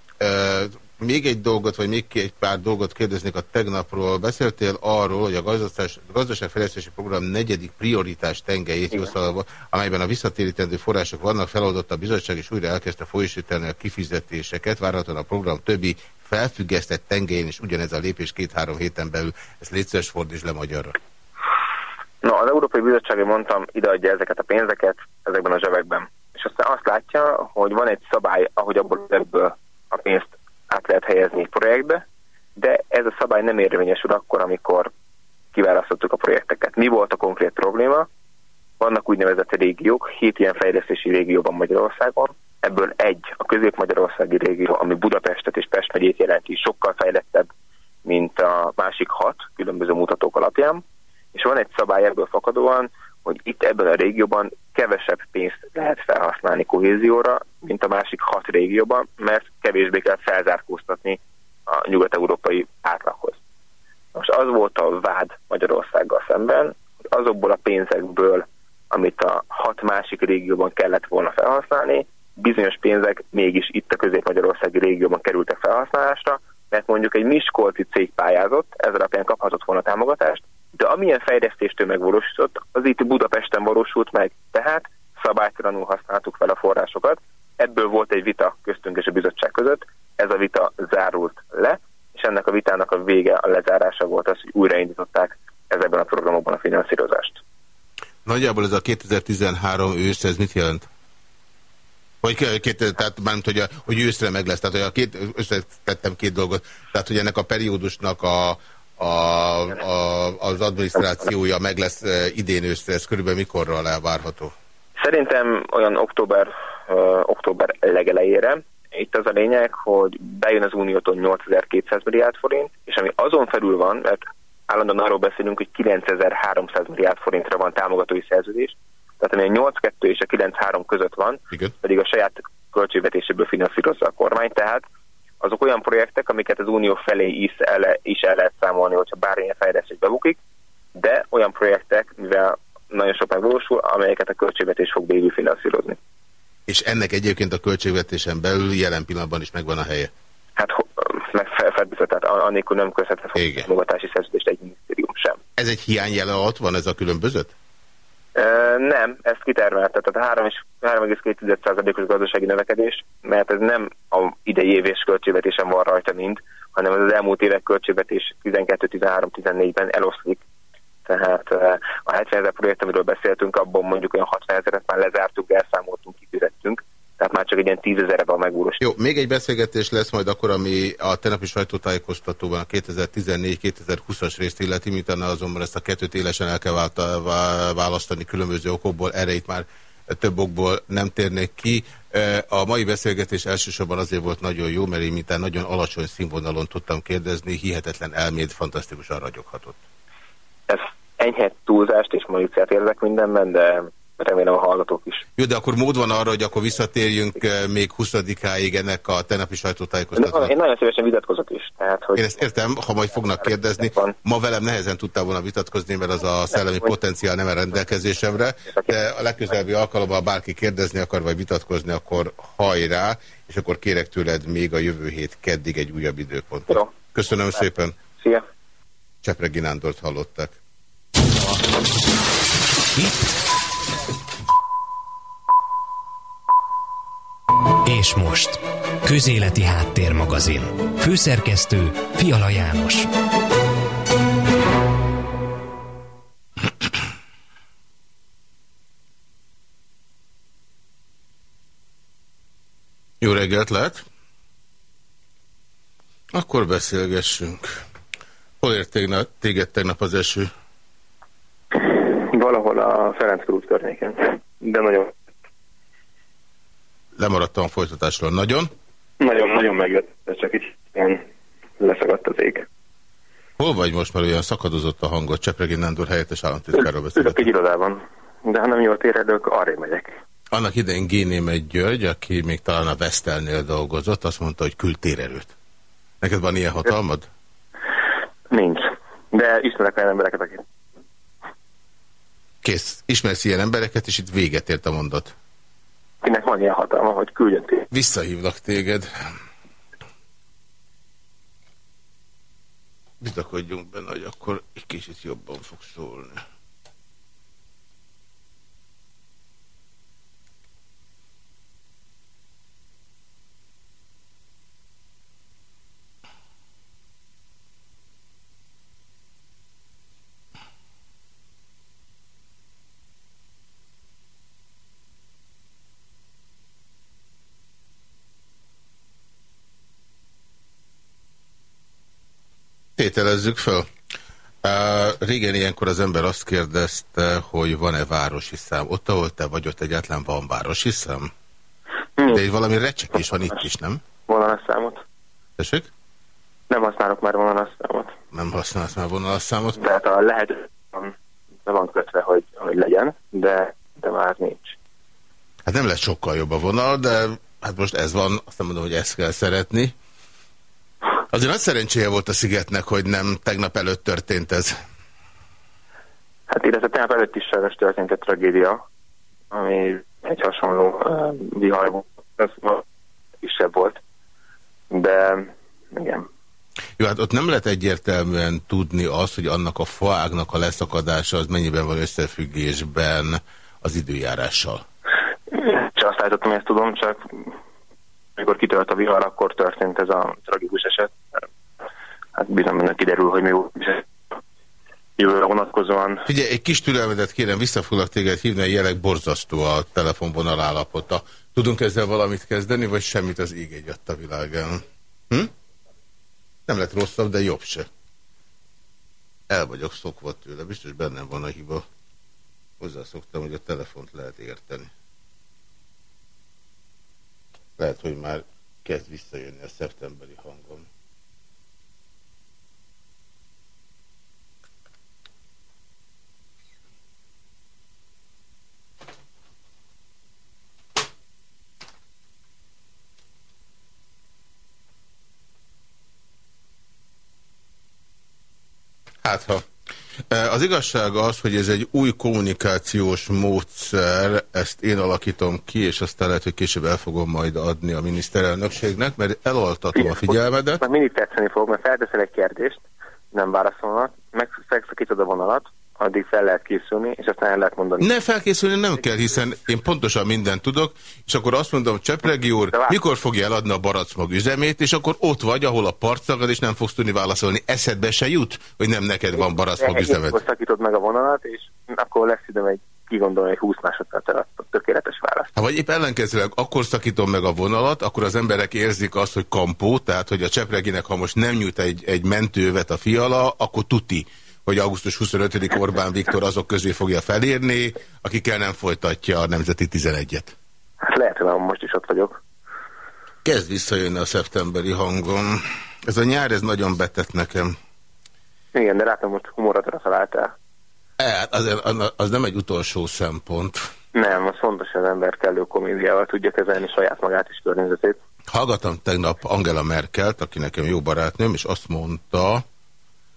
Még egy dolgot, vagy még egy pár dolgot kérdeznék a tegnapról. Beszéltél arról, hogy a gazdaságfejlesztési program negyedik prioritás tengelyét jószalva, amelyben a visszatérítendő források vannak, feloldott a bizottság, és újra elkezdte folyosítani a kifizetéseket. Várhatóan a program többi felfüggesztett tengelyén is ugyanez a lépés két-három héten belül. Ezt létszeres fordíts le magyarra. No, az Európai Bizottság, mondtam, ideadja ezeket a pénzeket ezekben a zsebekben. És aztán azt látja, hogy van egy szabály, ahogy abból ebből a pénzt át lehet helyezni egy projektbe, de ez a szabály nem érvényesül akkor, amikor kiválasztottuk a projekteket. Mi volt a konkrét probléma? Vannak úgynevezett régiók, hét ilyen fejlesztési régióban Magyarországon, ebből egy a közép-magyarországi régió, ami Budapestet és Pest megyét jelenti, sokkal fejlettebb, mint a másik hat különböző mutatók alapján, és van egy szabály ebből fakadóan, hogy itt ebben a régióban kevesebb pénzt lehet felhasználni kohézióra, mint a másik hat régióban, mert kevésbé kell felzárkóztatni a nyugat-európai átlaghoz. Most az volt a vád Magyarországgal szemben, hogy azokból a pénzekből, amit a hat másik régióban kellett volna felhasználni, bizonyos pénzek mégis itt a közép-magyarországi régióban kerültek felhasználásra, mert mondjuk egy Miskolci cég pályázott, ez alapján kaphatott volna támogatást, de amilyen fejlesztést ő megvalósított, az itt Budapesten valósult meg, tehát szabálytalanul használtuk fel a forrásokat. Ebből volt egy vita köztünk és a bizottság között, ez a vita zárult le, és ennek a vitának a vége, a lezárása volt az, hogy újraindították ezekben a programokban a finanszírozást. Nagyjából ez a 2013 ősz, ez mit jelent? Vagy két, tehát mármint, hogy, a, hogy őszre meg lesz. Tehát, hogy a két, összetettem két dolgot. Tehát, hogy ennek a periódusnak a, a, a, az adminisztrációja meg lesz idén őszre. Ez körülbelül mikorra elvárható? Szerintem olyan október, uh, október legelejére. Itt az a lényeg, hogy bejön az Uniótól 8200 milliárd forint, és ami azon felül van, mert állandóan arról beszélünk, hogy 9300 milliárd forintra van támogatói szerződés, tehát ami a 8-2 és a 9-3 között van, Igen. pedig a saját költségvetéséből finanszírozza a kormány, tehát azok olyan projektek, amiket az Unió felé is el, is el lehet számolni, hogyha bármilyen fejlesztés bebukik, de olyan projektek, mivel nagyon sok megvalósul, amelyeket a költségvetés fog végül finanszírozni. És ennek egyébként a költségvetésen belül jelen pillanatban is megvan a helye? Hát meg felfedezett, tehát annélkül nem közvetett támogatási szerződést egy minisztérium sem. Ez egy hiányjele ott van, ez a különbözött? Nem, ezt kitermelte, tehát 3,2%-os gazdasági növekedés, mert ez nem a idei évés költségvetésen van rajta mind, hanem az, elmúlt évek költségvetés 12-13-14-ben eloszlik. Tehát a 70 ezer projekt, amiről beszéltünk, abban mondjuk olyan 60 ezeret már lezártuk, elszámoltunk, kifizettünk tehát már csak egy ilyen tízezerben megúrosít. Jó, még egy beszélgetés lesz majd akkor, ami a tenapi sajtótájékoztatóban a 2014-2020-as részt illeti, miután azonban ezt a kettőt élesen el kell választani különböző okokból, erre itt már több okból nem térnék ki. A mai beszélgetés elsősorban azért volt nagyon jó, mert én mintán nagyon alacsony színvonalon tudtam kérdezni, hihetetlen elméd fantasztikusan ragyoghatott. Ez enyhe túlzást és mondjuk érzek mindenben, de remélem a hallgatók is. Jó, de akkor mód van arra, hogy akkor visszatérjünk eh, még 20-áig ennek a tenapi sajtótájékoztatónak. Én nagyon szívesen vitatkozok is. Tehát, hogy Én ezt értem, ha majd fognak kérdezni. Ma velem nehezen tudtál volna vitatkozni, mert az a szellemi potenciál nem a rendelkezésemre, de a legközelebbi alkalommal bárki kérdezni akar, vagy vitatkozni, akkor hajrá, és akkor kérek tőled még a jövő hét keddig egy újabb időpontot. Jó. Köszönöm szépen. Szia. Csepre Ginándort hallottak. Itt És most, Közéleti Háttérmagazin. Főszerkesztő Fiala János. Jó reggelt lehet? Akkor beszélgessünk. Hol ért téged tegnap az eső? Valahol a Ferenc Krúz környéken, de nagyon Lemaradtam a folytatásról. Nagyon? Nagyon-nagyon megjött, de csak itt leszagadt az ég. Hol vagy most, mert olyan szakadozott a hangot? Csepregi Nándor helyettes államtitkárról beszélek. Ülök egy irodában, de ha nem jól téredők, arra megyek. Annak idején Géném egy György, aki még talán a Vestelnél dolgozott, azt mondta, hogy küld térerőt. Neked van ilyen hatalmad? Nincs, de ismerek olyan embereket, akik... Kész. Ismersz ilyen embereket, és itt véget ért a mondat kinek van ilyen hatalma, hogy küldjön téged. Visszahívlak téged. Bizakodjunk benne, hogy akkor egy kicsit jobban fog szólni. Tételezzük fel. Uh, régen ilyenkor az ember azt kérdezte, hogy van-e városi szám. Ott, ahol te vagy, ott egyáltalán van városi szám? De egy valami is van itt is, nem? Vonalasszámot. Tessék? Nem használok már vonalasszámot. Nem használsz már vonalasszámot? Tehát a lehet be van kötve, hogy, hogy legyen, de, de már nincs. Hát nem lesz sokkal jobb a vonal, de hát most ez van, azt nem mondom, hogy ezt kell szeretni. Azért nagy szerencséje volt a Szigetnek, hogy nem tegnap előtt történt ez. Hát illetve tegnap előtt is sajnos történt egy tragédia, ami egy hasonló uh, vihar volt, ez kisebb volt, de igen. Jó, hát ott nem lehet egyértelműen tudni azt, hogy annak a faágnak a leszakadása az mennyiben van összefüggésben az időjárással. Csak azt állítottam, hogy ezt tudom, csak amikor kitölt a vihar, akkor történt ez a tragikus eset. Hát bizony kiderül, hogy mi volt jövőre vonatkozóan. Figyelj, egy kis türelmedet kérem, vissza foglak téged hívni, a jelek borzasztó a telefonvonal állapota. Tudunk ezzel valamit kezdeni, vagy semmit az ég egy a világán? Hm? Nem lett rosszabb, de jobb se. El vagyok szokva tőle, biztos bennem van a hiba. Hozzászoktam, hogy a telefont lehet érteni. Lehet, hogy már kezd visszajönni a szeptemberi hangom. Hát ha. Az igazság az, hogy ez egy új kommunikációs módszer, ezt én alakítom ki, és aztán lehet, hogy később el fogom majd adni a miniszterelnökségnek, mert elaltatom a figyelmedet. Már mindig tetszeni fog, mert felteszel egy kérdést, nem válaszolnak, megszakítod a vonalat, addig fel lehet készülni, és aztán el lehet mondani. Ne felkészülni nem kell, hiszen én pontosan mindent tudok, és akkor azt mondom, Csepregi úr, mikor fogja eladni a baracmag üzemét, és akkor ott vagy, ahol a partszagad, és nem fogsz tudni válaszolni. Eszedbe se jut, hogy nem neked van baracmag üzemet. Akkor szakítod meg a vonalat, és akkor lesz időm egy kigondolni egy 20 másodpercre a tökéletes választ. Ha vagy épp ellenkezőleg akkor szakítom meg a vonalat, akkor az emberek érzik azt, hogy kampó, tehát hogy a Csepreginek, ha most nem nyújt egy, egy mentővet a fiala, akkor tuti hogy augusztus 25 Orbán Viktor azok közé fogja felírni, akikkel nem folytatja a Nemzeti 11-et. Hát lehet, hogy most is ott vagyok. Kezd visszajönni a szeptemberi hangom. Ez a nyár, ez nagyon betett nekem. Igen, de látom, hogy humoratra találtál. E, hát az, az nem egy utolsó szempont. Nem, az fontos, hogy az ember kellő komédiával tudja kezelni saját magát és környezetét. Hallgatom tegnap Angela Merkelt, aki nekem jó barátnőm, és azt mondta,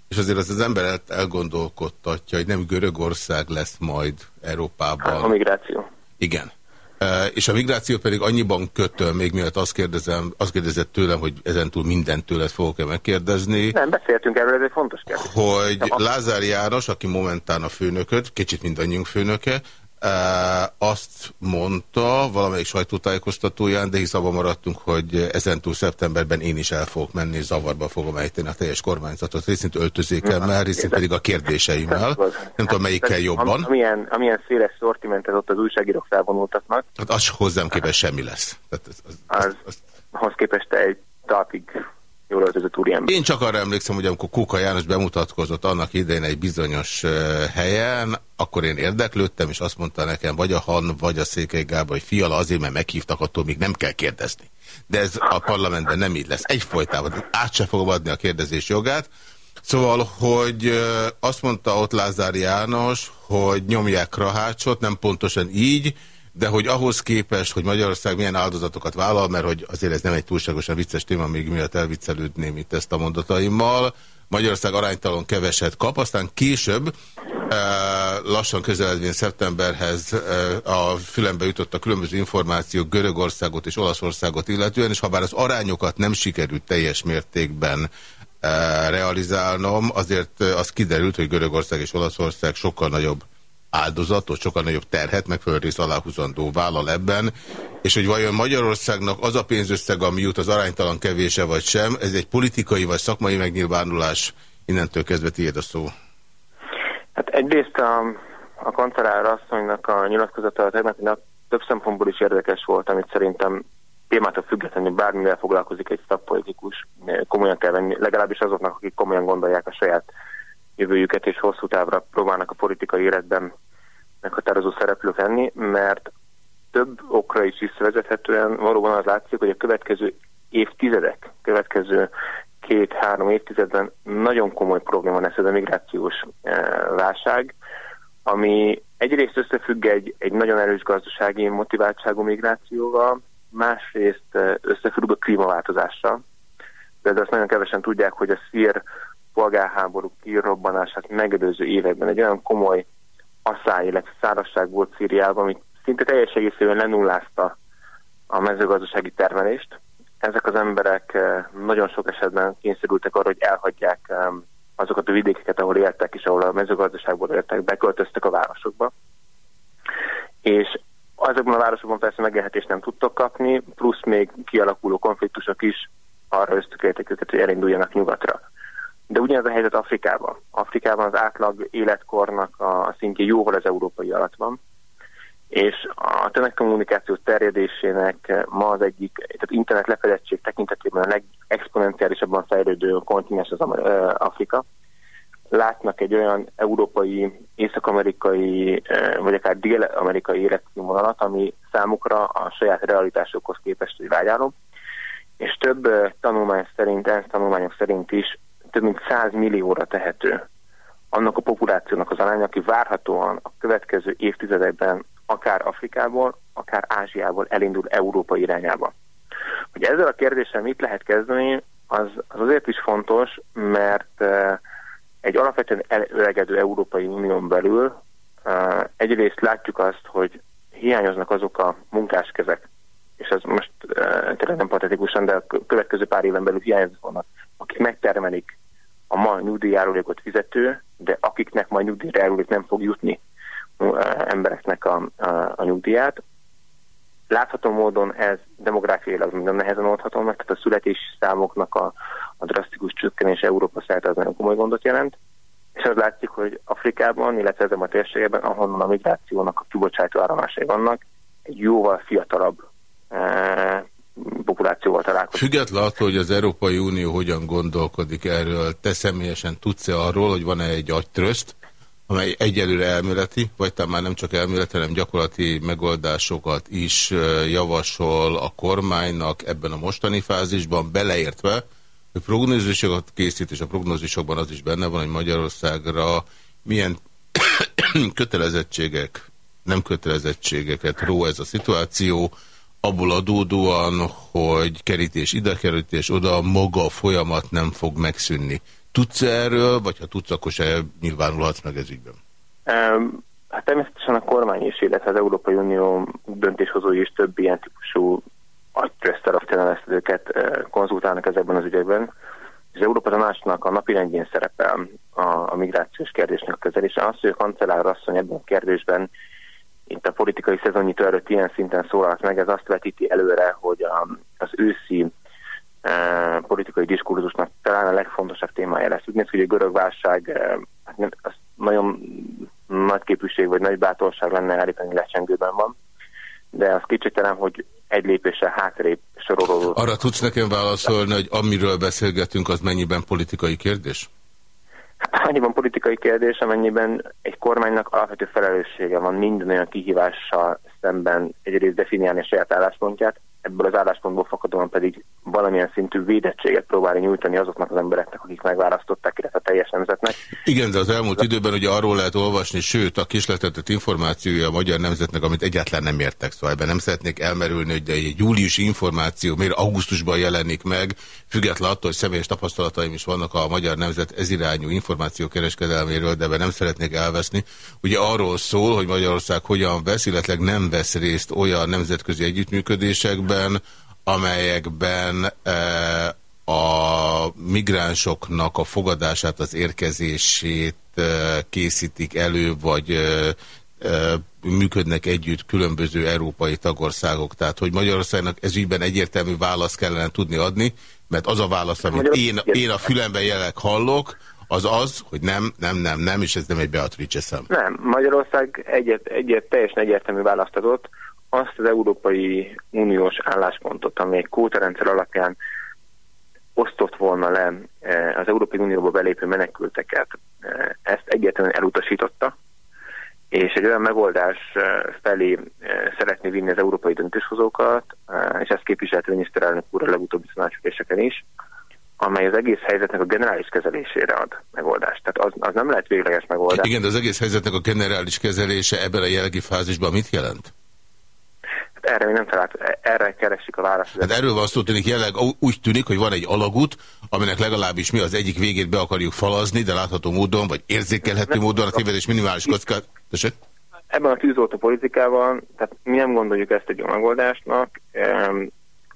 és azért az az ember elgondolkodtatja, hogy nem Görögország lesz majd Európában. A migráció. Igen. És a migráció pedig annyiban kötöm, még miatt azt kérdezem, azt kérdezett tőlem, hogy ezentúl mindent tőled fogok-e megkérdezni. Nem, beszéltünk erről, ez egy fontos kérdés. Hogy Lázár János, aki momentán a főnököt, kicsit mindannyiunk főnöke, azt mondta valamelyik sajtótájékoztatóján, de hisz abban maradtunk, hogy ezentúl szeptemberben én is el fogok menni, zavarba fogom ejteni a teljes kormányzatot, részint öltözékemmel, részint pedig a kérdéseimmel. Nem tudom, melyikkel jobban. Amilyen, amilyen széles szortimentet ott az újságírók felvonultatnak. Hát az hozzám képest semmi lesz. Tehát az, az, az, az, az, ahhoz képest egy talpig jól öltözött úriember. Én csak arra emlékszem, hogy amikor Kuka János bemutatkozott annak idején egy bizonyos helyen, akkor én érdeklődtem, és azt mondta nekem, vagy a Han, vagy a Székely Gába, hogy fiala azért, mert meghívtak, attól még nem kell kérdezni. De ez a parlamentben nem így lesz. Egyfolytában át se fogom adni a kérdezés jogát. Szóval, hogy azt mondta ott Lázár János, hogy nyomják Krahácsot, nem pontosan így, de hogy ahhoz képest, hogy Magyarország milyen áldozatokat vállal, mert hogy azért ez nem egy túlságosan vicces téma, még miatt elviccelődném itt ezt a mondataimmal, Magyarország aránytalan keveset kap, aztán később eh, lassan közeledvén szeptemberhez eh, a fülembe jutott a különböző információk Görögországot és Olaszországot illetően, és ha bár az arányokat nem sikerült teljes mértékben eh, realizálnom, azért az kiderült, hogy Görögország és Olaszország sokkal nagyobb áldozatot, sokkal nagyobb terhet, megfelelő rész aláhúzandó vállal ebben, és hogy vajon Magyarországnak az a pénzösszeg, ami jut az aránytalan kevése vagy sem, ez egy politikai vagy szakmai megnyilvánulás, innentől kezdve tiéd a szó. Hát egyrészt a, a kancelár asszonynak a nyilatkozata a tegnapi nap több szempontból is érdekes volt, amit szerintem témától függetlenül bármivel foglalkozik egy szakpolitikus, komolyan kell venni, legalábbis azoknak, akik komolyan gondolják a saját jövőjüket és hosszú távra próbálnak a politikai életben meghatározó szereplők lenni, mert több okra is visszavezethetően valóban az látszik, hogy a következő évtizedek, következő két-három évtizedben nagyon komoly probléma lesz ez a migrációs válság, ami egyrészt összefügg egy, egy nagyon erős gazdasági motiváltságú migrációval, másrészt összefügg a klímaváltozással. De azt nagyon kevesen tudják, hogy a szír polgárháború kirobbanását megelőző években egy olyan komoly asszály, illetve szárazság volt Szíriában, ami szinte teljes egészében lenullázta a mezőgazdasági termelést. Ezek az emberek eh, nagyon sok esetben kényszerültek arra, hogy elhagyják azokat a vidékeket, ahol éltek, és ahol a mezőgazdaságból éltek, beköltöztek a városokba. És azokban a városokban persze megélhetést nem tudtak kapni, plusz még kialakuló konfliktusok is arra ösztökéltek őket, hogy elinduljanak nyugatra. De ugyanez a helyzet Afrikában. Afrikában az átlag életkornak a szintje jóval az európai alatt van, és a tömegkommunikáció terjedésének ma az egyik, tehát internet lefedettség tekintetében a legexponenciálisabban fejlődő kontinens az Afrika. Látnak egy olyan európai, észak-amerikai, vagy akár dél-amerikai életszínvonalat, ami számukra a saját realitásokhoz képest egy vágyálom, és több tanulmány szerint, ENSZ tanulmányok szerint is több mint 100 millióra tehető annak a populációnak az aránya, aki várhatóan a következő évtizedekben akár Afrikából, akár Ázsiából elindul Európa irányába. Hogy ezzel a kérdéssel mit lehet kezdeni, az, az azért is fontos, mert uh, egy alapvetően öregedő Európai Unión belül uh, egyrészt látjuk azt, hogy hiányoznak azok a munkáskezek, és ez most uh, tényleg nem patetikusan, de a következő pár éven belül hiányoznak, akik megtermelik a ma nyugdíjjárulékot fizető, de akiknek majd nyugdíjjárulék nem fog jutni embereknek a, a, a nyugdíját. Látható módon ez demográfiailag minden nehezen oldható meg, tehát a születési számoknak a, a drasztikus csökkenés Európa szerte az nagyon komoly gondot jelent. És az látszik, hogy Afrikában, illetve ezen a térségben, ahonnan a migrációnak a kibocsátó áramlásai vannak, egy jóval fiatalabb e, populációval találkozik. Független attól, hogy az Európai Unió hogyan gondolkodik erről, te személyesen tudsz-e arról, hogy van-e egy agytröszt, amely egyelőre elméleti, vagy talán már nem csak elméleti, hanem gyakorlati megoldásokat is javasol a kormánynak ebben a mostani fázisban, beleértve, hogy prognózisokat készít, és a prognózisokban az is benne van, hogy Magyarországra milyen kötelezettségek, nem kötelezettségeket ró ez a szituáció, abból adódóan, hogy kerítés ide, kerítés oda, maga a folyamat nem fog megszűnni. Tudsz -e erről, vagy ha tudsz, akkor se nyilvánulhatsz meg ez ügyben? Um, hát természetesen a kormány is, illetve az Európai Unió döntéshozói is több ilyen típusú agytrözteraftelenesztőket konzultálnak ezekben az ügyekben. Az Európa Tanácsnak a napirendjén szerepel a, a migrációs kérdésnek a kezelése. Az, hogy a kancellár asszony ebben a kérdésben itt a politikai szezonnyitó előtt ilyen szinten szólalt meg, ez azt vetíti előre, hogy a, az őszi e, politikai diskurzusnak talán a legfontosabb témája lesz. Úgy néz hogy a görög válság e, hát az nagyon nagy képűség vagy nagy bátorság lenne állítani lecsengőben van, de az kétségtelen, hogy egy lépéssel hátrébb sorolódott. Arra tudsz nekem válaszolni, hogy amiről beszélgetünk, az mennyiben politikai kérdés? Annyiban politikai kérdés, amennyiben egy kormánynak alapvető felelőssége van minden olyan kihívással szemben egyrészt definiálni a saját álláspontját, ebből az álláspontból fakadóan pedig valamilyen szintű védettséget próbálni nyújtani azoknak az embereknek, akik megválasztották, illetve a teljes nemzetnek. Igen, de az elmúlt időben ugye arról lehet olvasni, sőt a kisletetett információja a magyar nemzetnek, amit egyáltalán nem értek, szóval ebben nem szeretnék elmerülni, hogy egy júliusi információ miért augusztusban jelenik meg, független attól, hogy személyes tapasztalataim is vannak a magyar nemzet ezirányú információ kereskedelméről, de ebben nem szeretnék elveszni. Ugye arról szól, hogy Magyarország hogyan vesz, illetve nem vesz részt olyan nemzetközi együttműködésekben, esetekben, amelyekben e, a migránsoknak a fogadását, az érkezését e, készítik elő, vagy e, működnek együtt különböző európai tagországok. Tehát, hogy Magyarországnak ez ügyben egyértelmű választ kellene tudni adni, mert az a válasz, amit én, én a fülemben jelek hallok, az az, hogy nem, nem, nem, nem, és ez nem egy Beatrice szem. Nem, Magyarország egyet, egyet teljesen egyértelmű választ adott, azt az Európai Uniós álláspontot, amely kótarendszer alapján osztott volna le e, az Európai Unióba belépő menekülteket, e, ezt egyetlen elutasította, és egy olyan megoldás felé szeretné vinni az európai döntéshozókat, és ezt képviselt a miniszterelnök úr a legutóbbi tanácsüléseken is, amely az egész helyzetnek a generális kezelésére ad megoldást. Tehát az, az nem lehet végleges megoldás. Igen, de az egész helyzetnek a generális kezelése ebben a jelgi fázisban mit jelent? Erre még nem talált, erre keresik a választ. Hát erről van szó, tűnik jelenleg úgy tűnik, hogy van egy alagút, aminek legalábbis mi az egyik végét be akarjuk falazni, de látható módon, vagy érzékelhető módon a tévedés minimális kockát. Ebben a tűzoltó politikában, tehát mi nem gondoljuk ezt egy megoldásnak.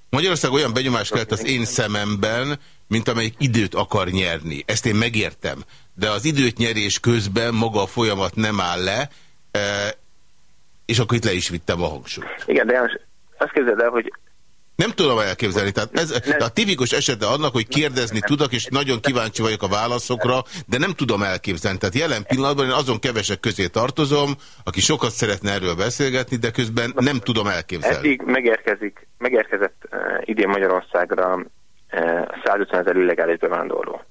Magyarország olyan benyomást kelt az én szememben, mint amelyik időt akar nyerni. Ezt én megértem. De az időt nyerés közben maga a folyamat nem áll le, e, és akkor itt le is vittem a hangsúlyt. Igen, de János, azt képzeld el, hogy nem tudom elképzelni. Tehát ez a tipikus esete annak, hogy kérdezni tudok, és nagyon kíváncsi vagyok a válaszokra, de nem tudom elképzelni. Tehát jelen pillanatban én azon kevesek közé tartozom, aki sokat szeretne erről beszélgetni, de közben nem tudom elképzelni. Eddig megérkezik, megérkezett uh, idén Magyarországra uh, 150 ezer illegális bevándorló.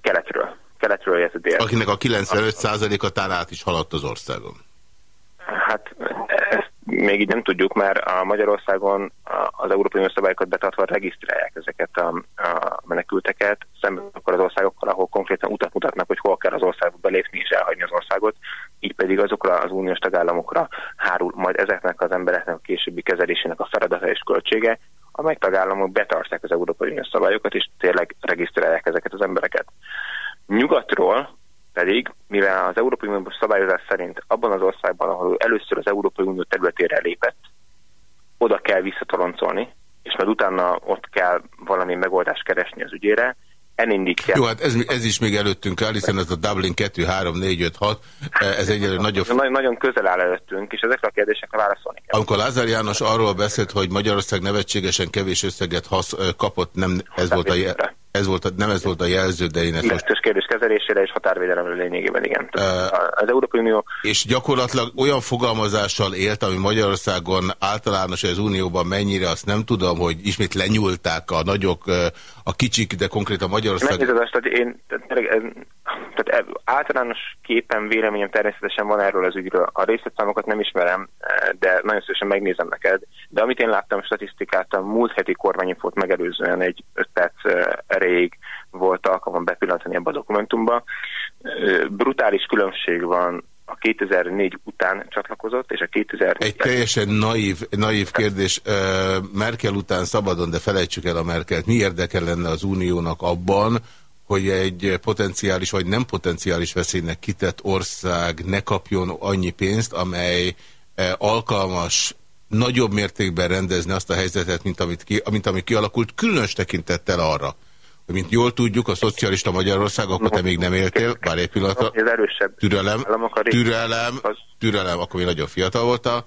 Keletről. Keletről jött a dél. Akinek a 95%-a tán át is haladt az országon. Hát ezt még így nem tudjuk, mert a Magyarországon az Európai Unió szabályokat betartva regisztrálják ezeket a, a menekülteket, szemben akkor az országokkal, ahol konkrétan utat mutatnak, hogy hol kell az országba belépni és elhagyni az országot, így pedig azokra az uniós tagállamokra hárul majd ezeknek az embereknek a későbbi kezelésének a feladata és költsége, amely tagállamok betartják az Európai Uniós szabályokat, és tényleg regisztrálják ezeket az embereket. Nyugatról pedig, mivel az Európai Unió szabályozás szerint abban az országban, ahol először az Európai Unió területére lépett, oda kell visszatoloncolni, és majd utána ott kell valami megoldást keresni az ügyére, elindítja. Jó, hát ez, ez is még előttünk áll, hiszen ez a Dublin 2, 3, 4, 5, 6, ez egyelőre nagyobb... Nagyon, nagyon közel áll előttünk, és ezekre a kérdésekre válaszolni kell. Amikor Lázár János arról beszélt, hogy Magyarország nevetségesen kevés összeget hasz, kapott, nem ez volt a... Ez volt a, nem ez volt a jelző, de én ezt most... kérdés kezelésére és határvédelemre lényegében, igen. Uh, az Európai Unió... És gyakorlatilag olyan fogalmazással élt, ami Magyarországon általános az Unióban mennyire, azt nem tudom, hogy ismét lenyúlták a nagyok, a kicsik, de konkrétan Magyarország... Megnézed azt, hogy én tehát általános képen véleményem természetesen van erről az ügyről. A részletszámokat nem ismerem, de nagyon szívesen megnézem neked. De amit én láttam statisztikát, a múlt heti kormányinfót megelőzően egy 5 perc erejéig volt alkalmam bepillantani ebbe a dokumentumba. Brutális különbség van a 2004 után csatlakozott, és a 2000... Egy teljesen naív, naív kérdés. Merkel után szabadon, de felejtsük el a Merkelt. Mi érdekel lenne az Uniónak abban, hogy egy potenciális vagy nem potenciális veszélynek kitett ország ne kapjon annyi pénzt, amely eh, alkalmas nagyobb mértékben rendezni azt a helyzetet, mint amit ki, mint ami kialakult, különös tekintettel arra, hogy mint jól tudjuk, a szocialista Magyarország, akkor te még nem éltél, bár egy pillanatra, türelem, türelem, türelem, akkor még nagyon fiatal voltál,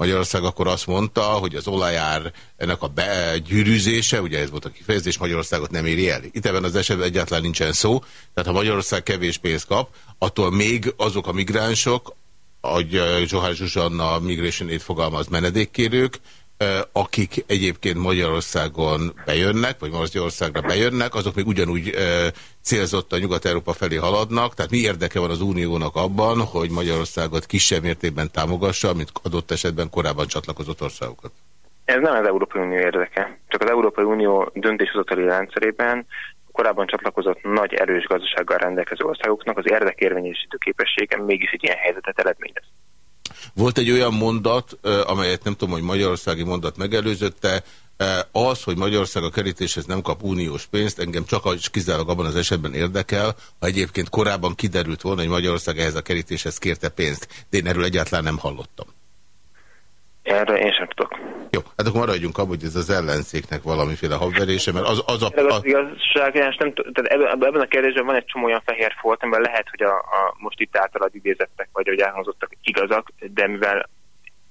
Magyarország akkor azt mondta, hogy az olajár ennek a begyűrűzése, ugye ez volt a kifejezés, Magyarországot nem éri el. Itt ebben az esetben egyáltalán nincsen szó. Tehát ha Magyarország kevés pénzt kap, attól még azok a migránsok, ahogy eh, Zsohár Zsuzsanna Migration Aid fogalmaz menedékkérők, akik egyébként Magyarországon bejönnek, vagy Magyarországra bejönnek, azok még ugyanúgy célzott a Nyugat-Európa felé haladnak, tehát mi érdeke van az Uniónak abban, hogy Magyarországot kisebb mértékben támogassa, mint adott esetben korábban csatlakozott országokat? Ez nem az Európai Unió érdeke, csak az Európai Unió döntéshozatali rendszerében korábban csatlakozott nagy erős gazdasággal rendelkező országoknak az érdekérvényesítő képessége mégis egy ilyen helyzetet eredményez. Volt egy olyan mondat, amelyet nem tudom, hogy magyarországi mondat megelőzötte, az, hogy Magyarország a kerítéshez nem kap uniós pénzt, engem csak és kizárólag abban az esetben érdekel, ha egyébként korábban kiderült volna, hogy Magyarország ehhez a kerítéshez kérte pénzt, de én erről egyáltalán nem hallottam. Erre én sem tudok. Jó, hát akkor maradjunk abban, hogy ez az ellenzéknek valamiféle habverése, mert az, az a... Ez az igazság, nem, tehát ebben a kérdésben van egy csomó olyan fehér folt, amiben lehet, hogy a, a most itt általad idézettek, vagy hogy elhangzottak igazak, de mivel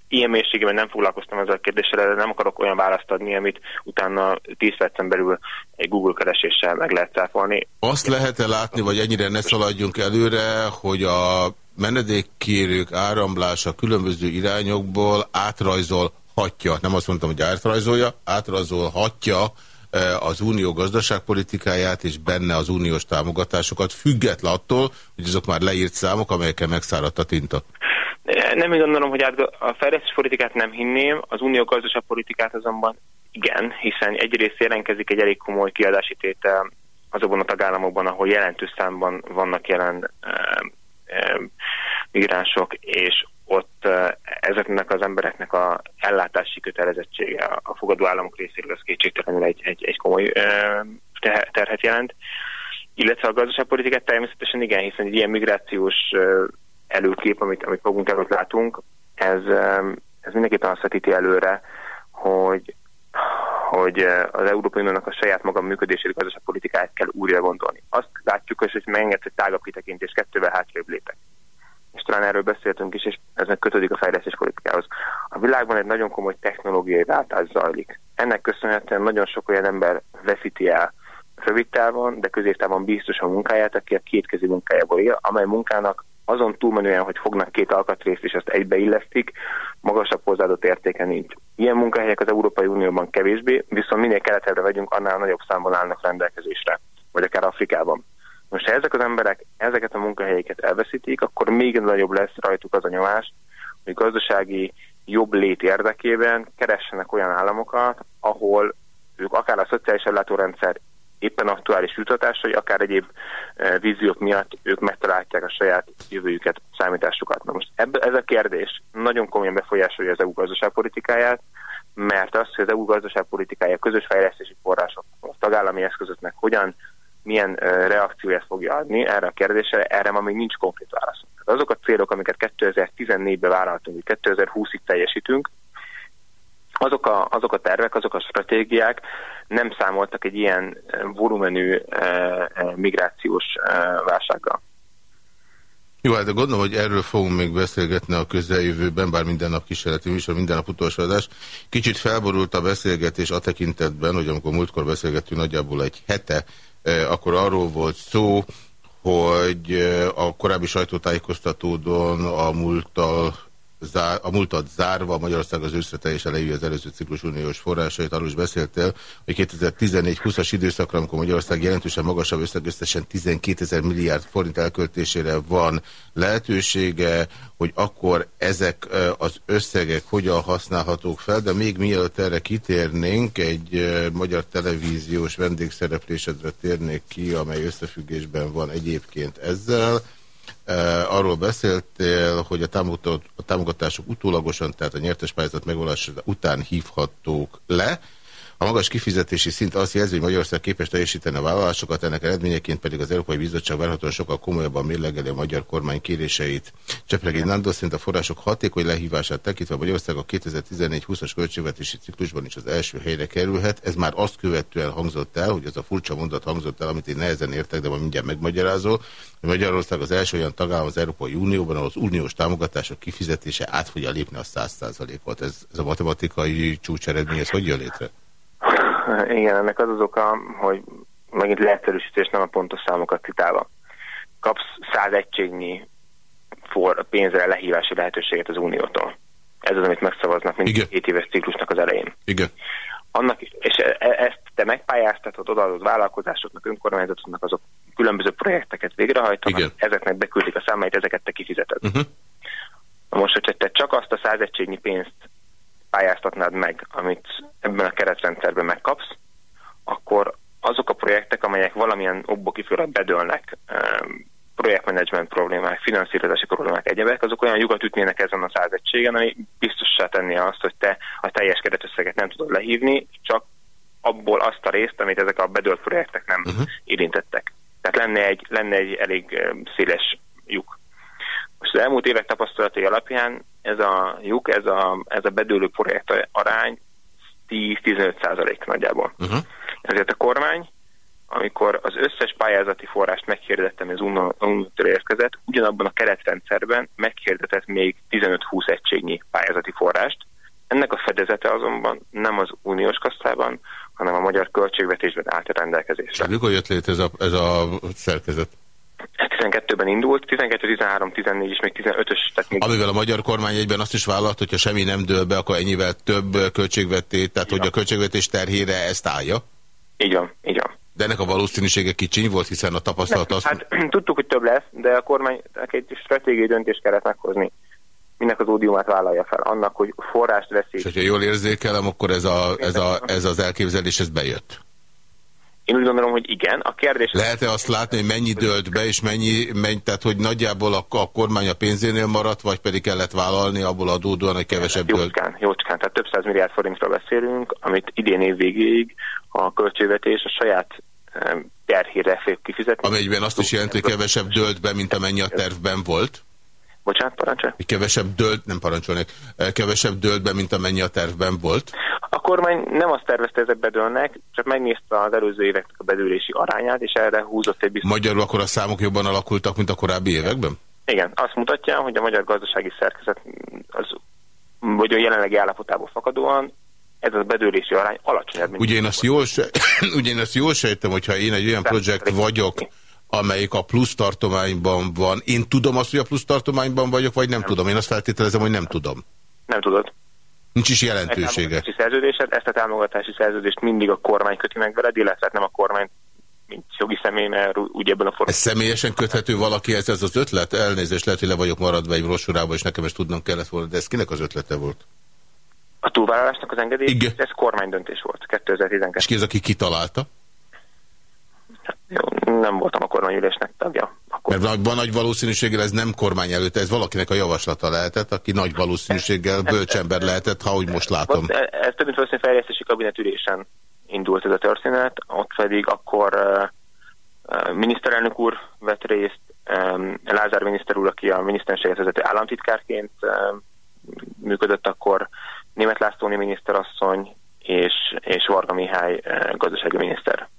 ilyen mélységében nem foglalkoztam ezzel a kérdéssel, de nem akarok olyan választ adni, amit utána 10 percen belül egy Google kereséssel meg lehet cáfolni. Azt lehet-e látni, vagy ennyire ne szaladjunk előre, hogy a menedékkérők áramlása különböző irányokból átrajzol hatja, nem azt mondtam, hogy átrajzolja, átrajzolhatja az unió gazdaságpolitikáját és benne az uniós támogatásokat, független attól, hogy azok már leírt számok, amelyekkel megszáradt a tinta? Nem így gondolom, hogy a fejlesztés politikát nem hinném, az unió gazdaságpolitikát azonban igen, hiszen egyrészt jelentkezik egy elég komoly kiadási tétel azokban a tagállamokban, ahol jelentős számban vannak jelen e, e, migránsok, és ott e, ezeknek az embereknek a ellátási kötelezettsége a fogadó államok részéről az kétségtelenül egy, egy, egy komoly terhet jelent. Illetve a gazdaságpolitikát természetesen igen, hiszen egy ilyen migrációs e, előkép, amit, amit magunk előtt látunk, ez, ez mindenképpen azt vetíti előre, hogy hogy az Európai Uniónak a saját maga működését, gazdaságpolitikáját kell újra gondolni. Azt látjuk, hogy megengedsz egy tágabb kitekintés, kettővel hátrébb lépek. És talán erről beszéltünk is, és ez meg kötődik a fejlesztés politikához. A világban egy nagyon komoly technológiai váltás zajlik. Ennek köszönhetően nagyon sok olyan ember veszíti el rövid távon, de középtávon biztos a munkáját, aki a kétkezi munkájából él, amely munkának azon túlmenően, hogy fognak két alkatrészt és azt egybeillesztik, magasabb hozzáadott értéke nincs. Ilyen munkahelyek az Európai Unióban kevésbé, viszont minél keletebbre vegyünk, annál nagyobb számban állnak rendelkezésre, vagy akár Afrikában. Most ha ezek az emberek ezeket a munkahelyeket elveszítik, akkor még nagyobb lesz rajtuk az a nyomás, hogy gazdasági jobb lét érdekében keressenek olyan államokat, ahol ők akár a szociális ellátórendszer éppen aktuális jutatásai, akár egyéb e, víziók miatt ők megtalálják a saját jövőjüket, számításukat. Na most ebbe, ez a kérdés nagyon komolyan befolyásolja az EU gazdaságpolitikáját, mert az, hogy az EU gazdaságpolitikája közös fejlesztési források, a tagállami eszközöknek hogyan, milyen uh, reakcióját fogja adni erre a kérdésre, erre ma még nincs konkrét válasz. azok a célok, amiket 2014-ben vállaltunk, hogy 2020-ig teljesítünk, azok a, azok a tervek, azok a stratégiák nem számoltak egy ilyen eh, volumenű eh, eh, migrációs válsággal. Jó, hát gondolom, hogy erről fogunk még beszélgetni a közeljövőben, bár minden nap kísérleti műsor, minden nap utolsó adás. Kicsit felborult a beszélgetés a tekintetben, hogy amikor múltkor beszélgettünk nagyjából egy hete, akkor arról volt szó, hogy a korábbi sajtótájékoztatódon a múlttal zár, a múltat zárva, Magyarország az őszre teljesen leírja az előző ciklus uniós forrásait, arról is beszéltél, hogy 2014-20-as időszakra, amikor Magyarország jelentősen magasabb összeg, összesen 12 ezer milliárd forint elköltésére van lehetősége, hogy akkor ezek az összegek hogyan használhatók fel, de még mielőtt erre kitérnénk, egy magyar televíziós vendégszereplésedre térnék ki, amely összefüggésben van egyébként ezzel, Arról beszéltél, hogy a, a támogatások utólagosan, tehát a nyertes pályázat megvolása után hívhatók le. A magas kifizetési szint azt jelzi, hogy Magyarország képes teljesíteni a vállalásokat, ennek eredményeként pedig az Európai Bizottság várhatóan sokkal komolyabban mérlegeli a magyar kormány kéréseit. Csepregi Nándor szerint a források hatékony lehívását tekintve Magyarország a 2014-20-as költségvetési ciklusban is az első helyre kerülhet. Ez már azt követően hangzott el, hogy ez a furcsa mondat hangzott el, amit én nehezen értek, de majd mindjárt megmagyarázol, hogy Magyarország az első olyan tagállam az Európai Unióban, ahol az uniós támogatások kifizetése át fogja lépni a 100%-ot. Ez, ez a matematikai csúcseredmény, ez hogy jön létre? Igen, ennek az az oka, hogy megint leegyszerűsítés nem a pontos számokat citálva. Kapsz száz egységnyi for, pénzre lehívási lehetőséget az Uniótól. Ez az, amit megszavaznak mindig két éves ciklusnak az elején. Igen. Annak, és e, e, ezt te megpályáztatod, odaadod vállalkozásoknak, önkormányzatoknak, azok különböző projekteket végrehajtanak, Igen. ezeknek beküldik a számait, ezeket te kifizeted. Uh -huh. most, hogyha te csak azt a száz egységnyi pénzt pályáztatnád meg, amit ebben a keretrendszerben megkapsz, akkor azok a projektek, amelyek valamilyen okból kifolyólag bedőlnek, projektmenedzsment problémák, finanszírozási problémák, egyebek, azok olyan lyukat ütnének ezen a száz egységen, ami biztossá tenni azt, hogy te a teljes keretösszeget nem tudod lehívni, csak abból azt a részt, amit ezek a bedőlt projektek nem uh -huh. érintettek. Tehát lenne egy, lenne egy elég széles lyuk. Most az elmúlt évek tapasztalatai alapján ez a lyuk, ez a, ez a bedőlő projekt arány 10-15 százalék nagyjából. Uh -huh. Ezért a kormány, amikor az összes pályázati forrást meghirdettem, ez uniótól érkezett, ugyanabban a keretrendszerben meghirdetett még 15-20 egységnyi pályázati forrást. Ennek a fedezete azonban nem az uniós kasszában, hanem a magyar költségvetésben állt a rendelkezésre. Mikor jött létre ez a, ez a szerkezet? 12-ben indult, 12, 13, 14 és még 15-ös. Még... Amivel a magyar kormány egyben azt is vállalt, hogyha semmi nem dől be, akkor ennyivel több költségvetés, tehát Igen. hogy a költségvetés terhére ezt állja? Így van, így van. De ennek a valószínűsége kicsiny volt, hiszen a tapasztalat azt... Hát tudtuk, hogy több lesz, de a kormánynak egy stratégiai döntést kellett meghozni. Minek az ódiumát vállalja fel, annak, hogy forrást veszik. És hogyha jól érzékelem, akkor ez, a, ez, a, ez az elképzelés, ez bejött. Én úgy gondolom, hogy igen. A kérdés... Lehet-e azt látni, hogy mennyi dölt be, és mennyi, mennyi tehát hogy nagyjából a, a kormány a pénzénél maradt, vagy pedig kellett vállalni abból adódóan, hogy kevesebb dölt? Jócskán, jócskán. Tehát több száz milliárd forintról beszélünk, amit idén év végéig a költségvetés a saját terhére fél kifizetni. Amelyben azt is jelenti, hogy kevesebb dölt be, mint amennyi a tervben volt? Bocsánat, parancsol? Kevesebb dölt, nem parancsolnék, kevesebb dölt be, mint amennyi a tervben volt? A kormány nem azt tervezte, ezek bedőlnek, csak megnézte az előző éveknek a bedőlési arányát, és erre húzott egy biztos. Magyarul akkor a számok jobban alakultak, mint a korábbi években? Igen, azt mutatja, hogy a magyar gazdasági szerkezet az, vagy a jelenlegi állapotából fakadóan ez a bedőlési arány alacsonyabb. Ugye én, azt jól se, ugye én azt jól sejtem, hogyha én egy olyan projekt vagyok, amelyik a plusz tartományban van. Én tudom azt, hogy a plusz tartományban vagyok, vagy nem, nem tudom? Én azt feltételezem, hogy nem tudom. Nem tudod. Nincs is jelentősége. Szerződésed, ezt a támogatási szerződést mindig a kormány köti meg veled, illetve hát nem a kormány, mint jogi személy, mert úgy ebben a formában. Ez személyesen köthető valaki, ez, az ötlet? Elnézést, lehet, hogy le vagyok maradva egy brosúrába, és nekem ezt tudnom kellett volna, de ez kinek az ötlete volt? A túlvállalásnak az engedély, Igen. ez kormánydöntés volt 2012. És ki az, aki kitalálta? Jó, nem voltam a kormányülésnek tagja. Mert van nagy valószínűséggel ez nem kormány előtt, ez valakinek a javaslata lehetett, aki nagy valószínűséggel bölcsember lehetett, ha úgy most látom. Ez, ez több mint valószínűleg fejlesztési kabinetülésen indult ez a történet, ott pedig akkor uh, miniszterelnök úr vett részt, um, Lázár miniszter úr, aki a miniszterséget vezető államtitkárként működött akkor, Német Lászlóni miniszterasszony és, és Varga Mihály gazdasági miniszter.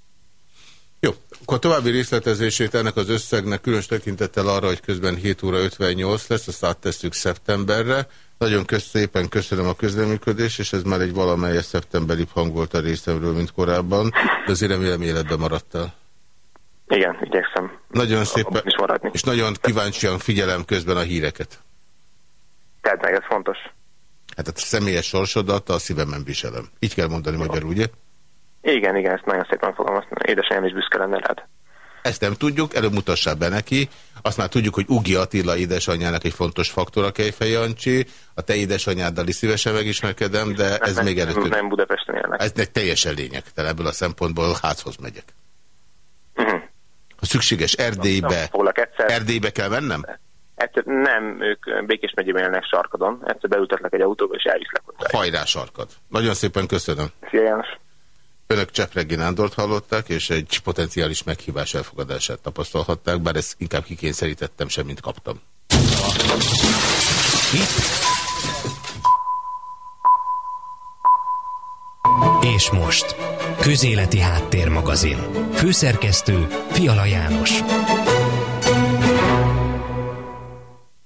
Jó, akkor a további részletezését ennek az összegnek különös tekintettel arra, hogy közben 7 óra 58 lesz, azt áttesszük szeptemberre. Nagyon kösz, szépen köszönöm a közleműködést, és ez már egy valamelyes szeptemberi hang volt a részemről, mint korábban, de azért remélem életben maradtál. Igen, igyekszem. Nagyon szépen, is maradni. és nagyon kíváncsian figyelem közben a híreket. Tehát meg, ez fontos. Hát a személyes sorsodat a szívemen viselem. Így kell mondani Jó. magyarul, ugye? Igen, igen, ezt nagyon szépen fogalmaztam. Édesanyám is büszke lenne rád. Ezt nem tudjuk, előbb mutassál be neki. Azt már tudjuk, hogy Ugi Attila édesanyjának egy fontos faktor a Kejfej Jancsi. A te édesanyáddal is szívesen megismerkedem, de ez nem, még előtt. Nem Budapesten élnek. Ez egy teljesen lényegtel, ebből a szempontból házhoz megyek. Uh mhm. -huh. Ha szükséges Erdélybe, Erdélybe kell mennem? Egyszer, nem, ők Békés megyében élnek Sarkadon. Egyszer beültetlek egy autóba, és elviszlek hozzá. Hajrá Sarkad. Nagyon szépen köszönöm. Szia János. Önök Csepregi Nándort hallották, és egy potenciális meghívás elfogadását tapasztalhatták, bár ezt inkább kikényszerítettem, semmit kaptam. És most, Közéleti Háttérmagazin. Főszerkesztő Fiala János.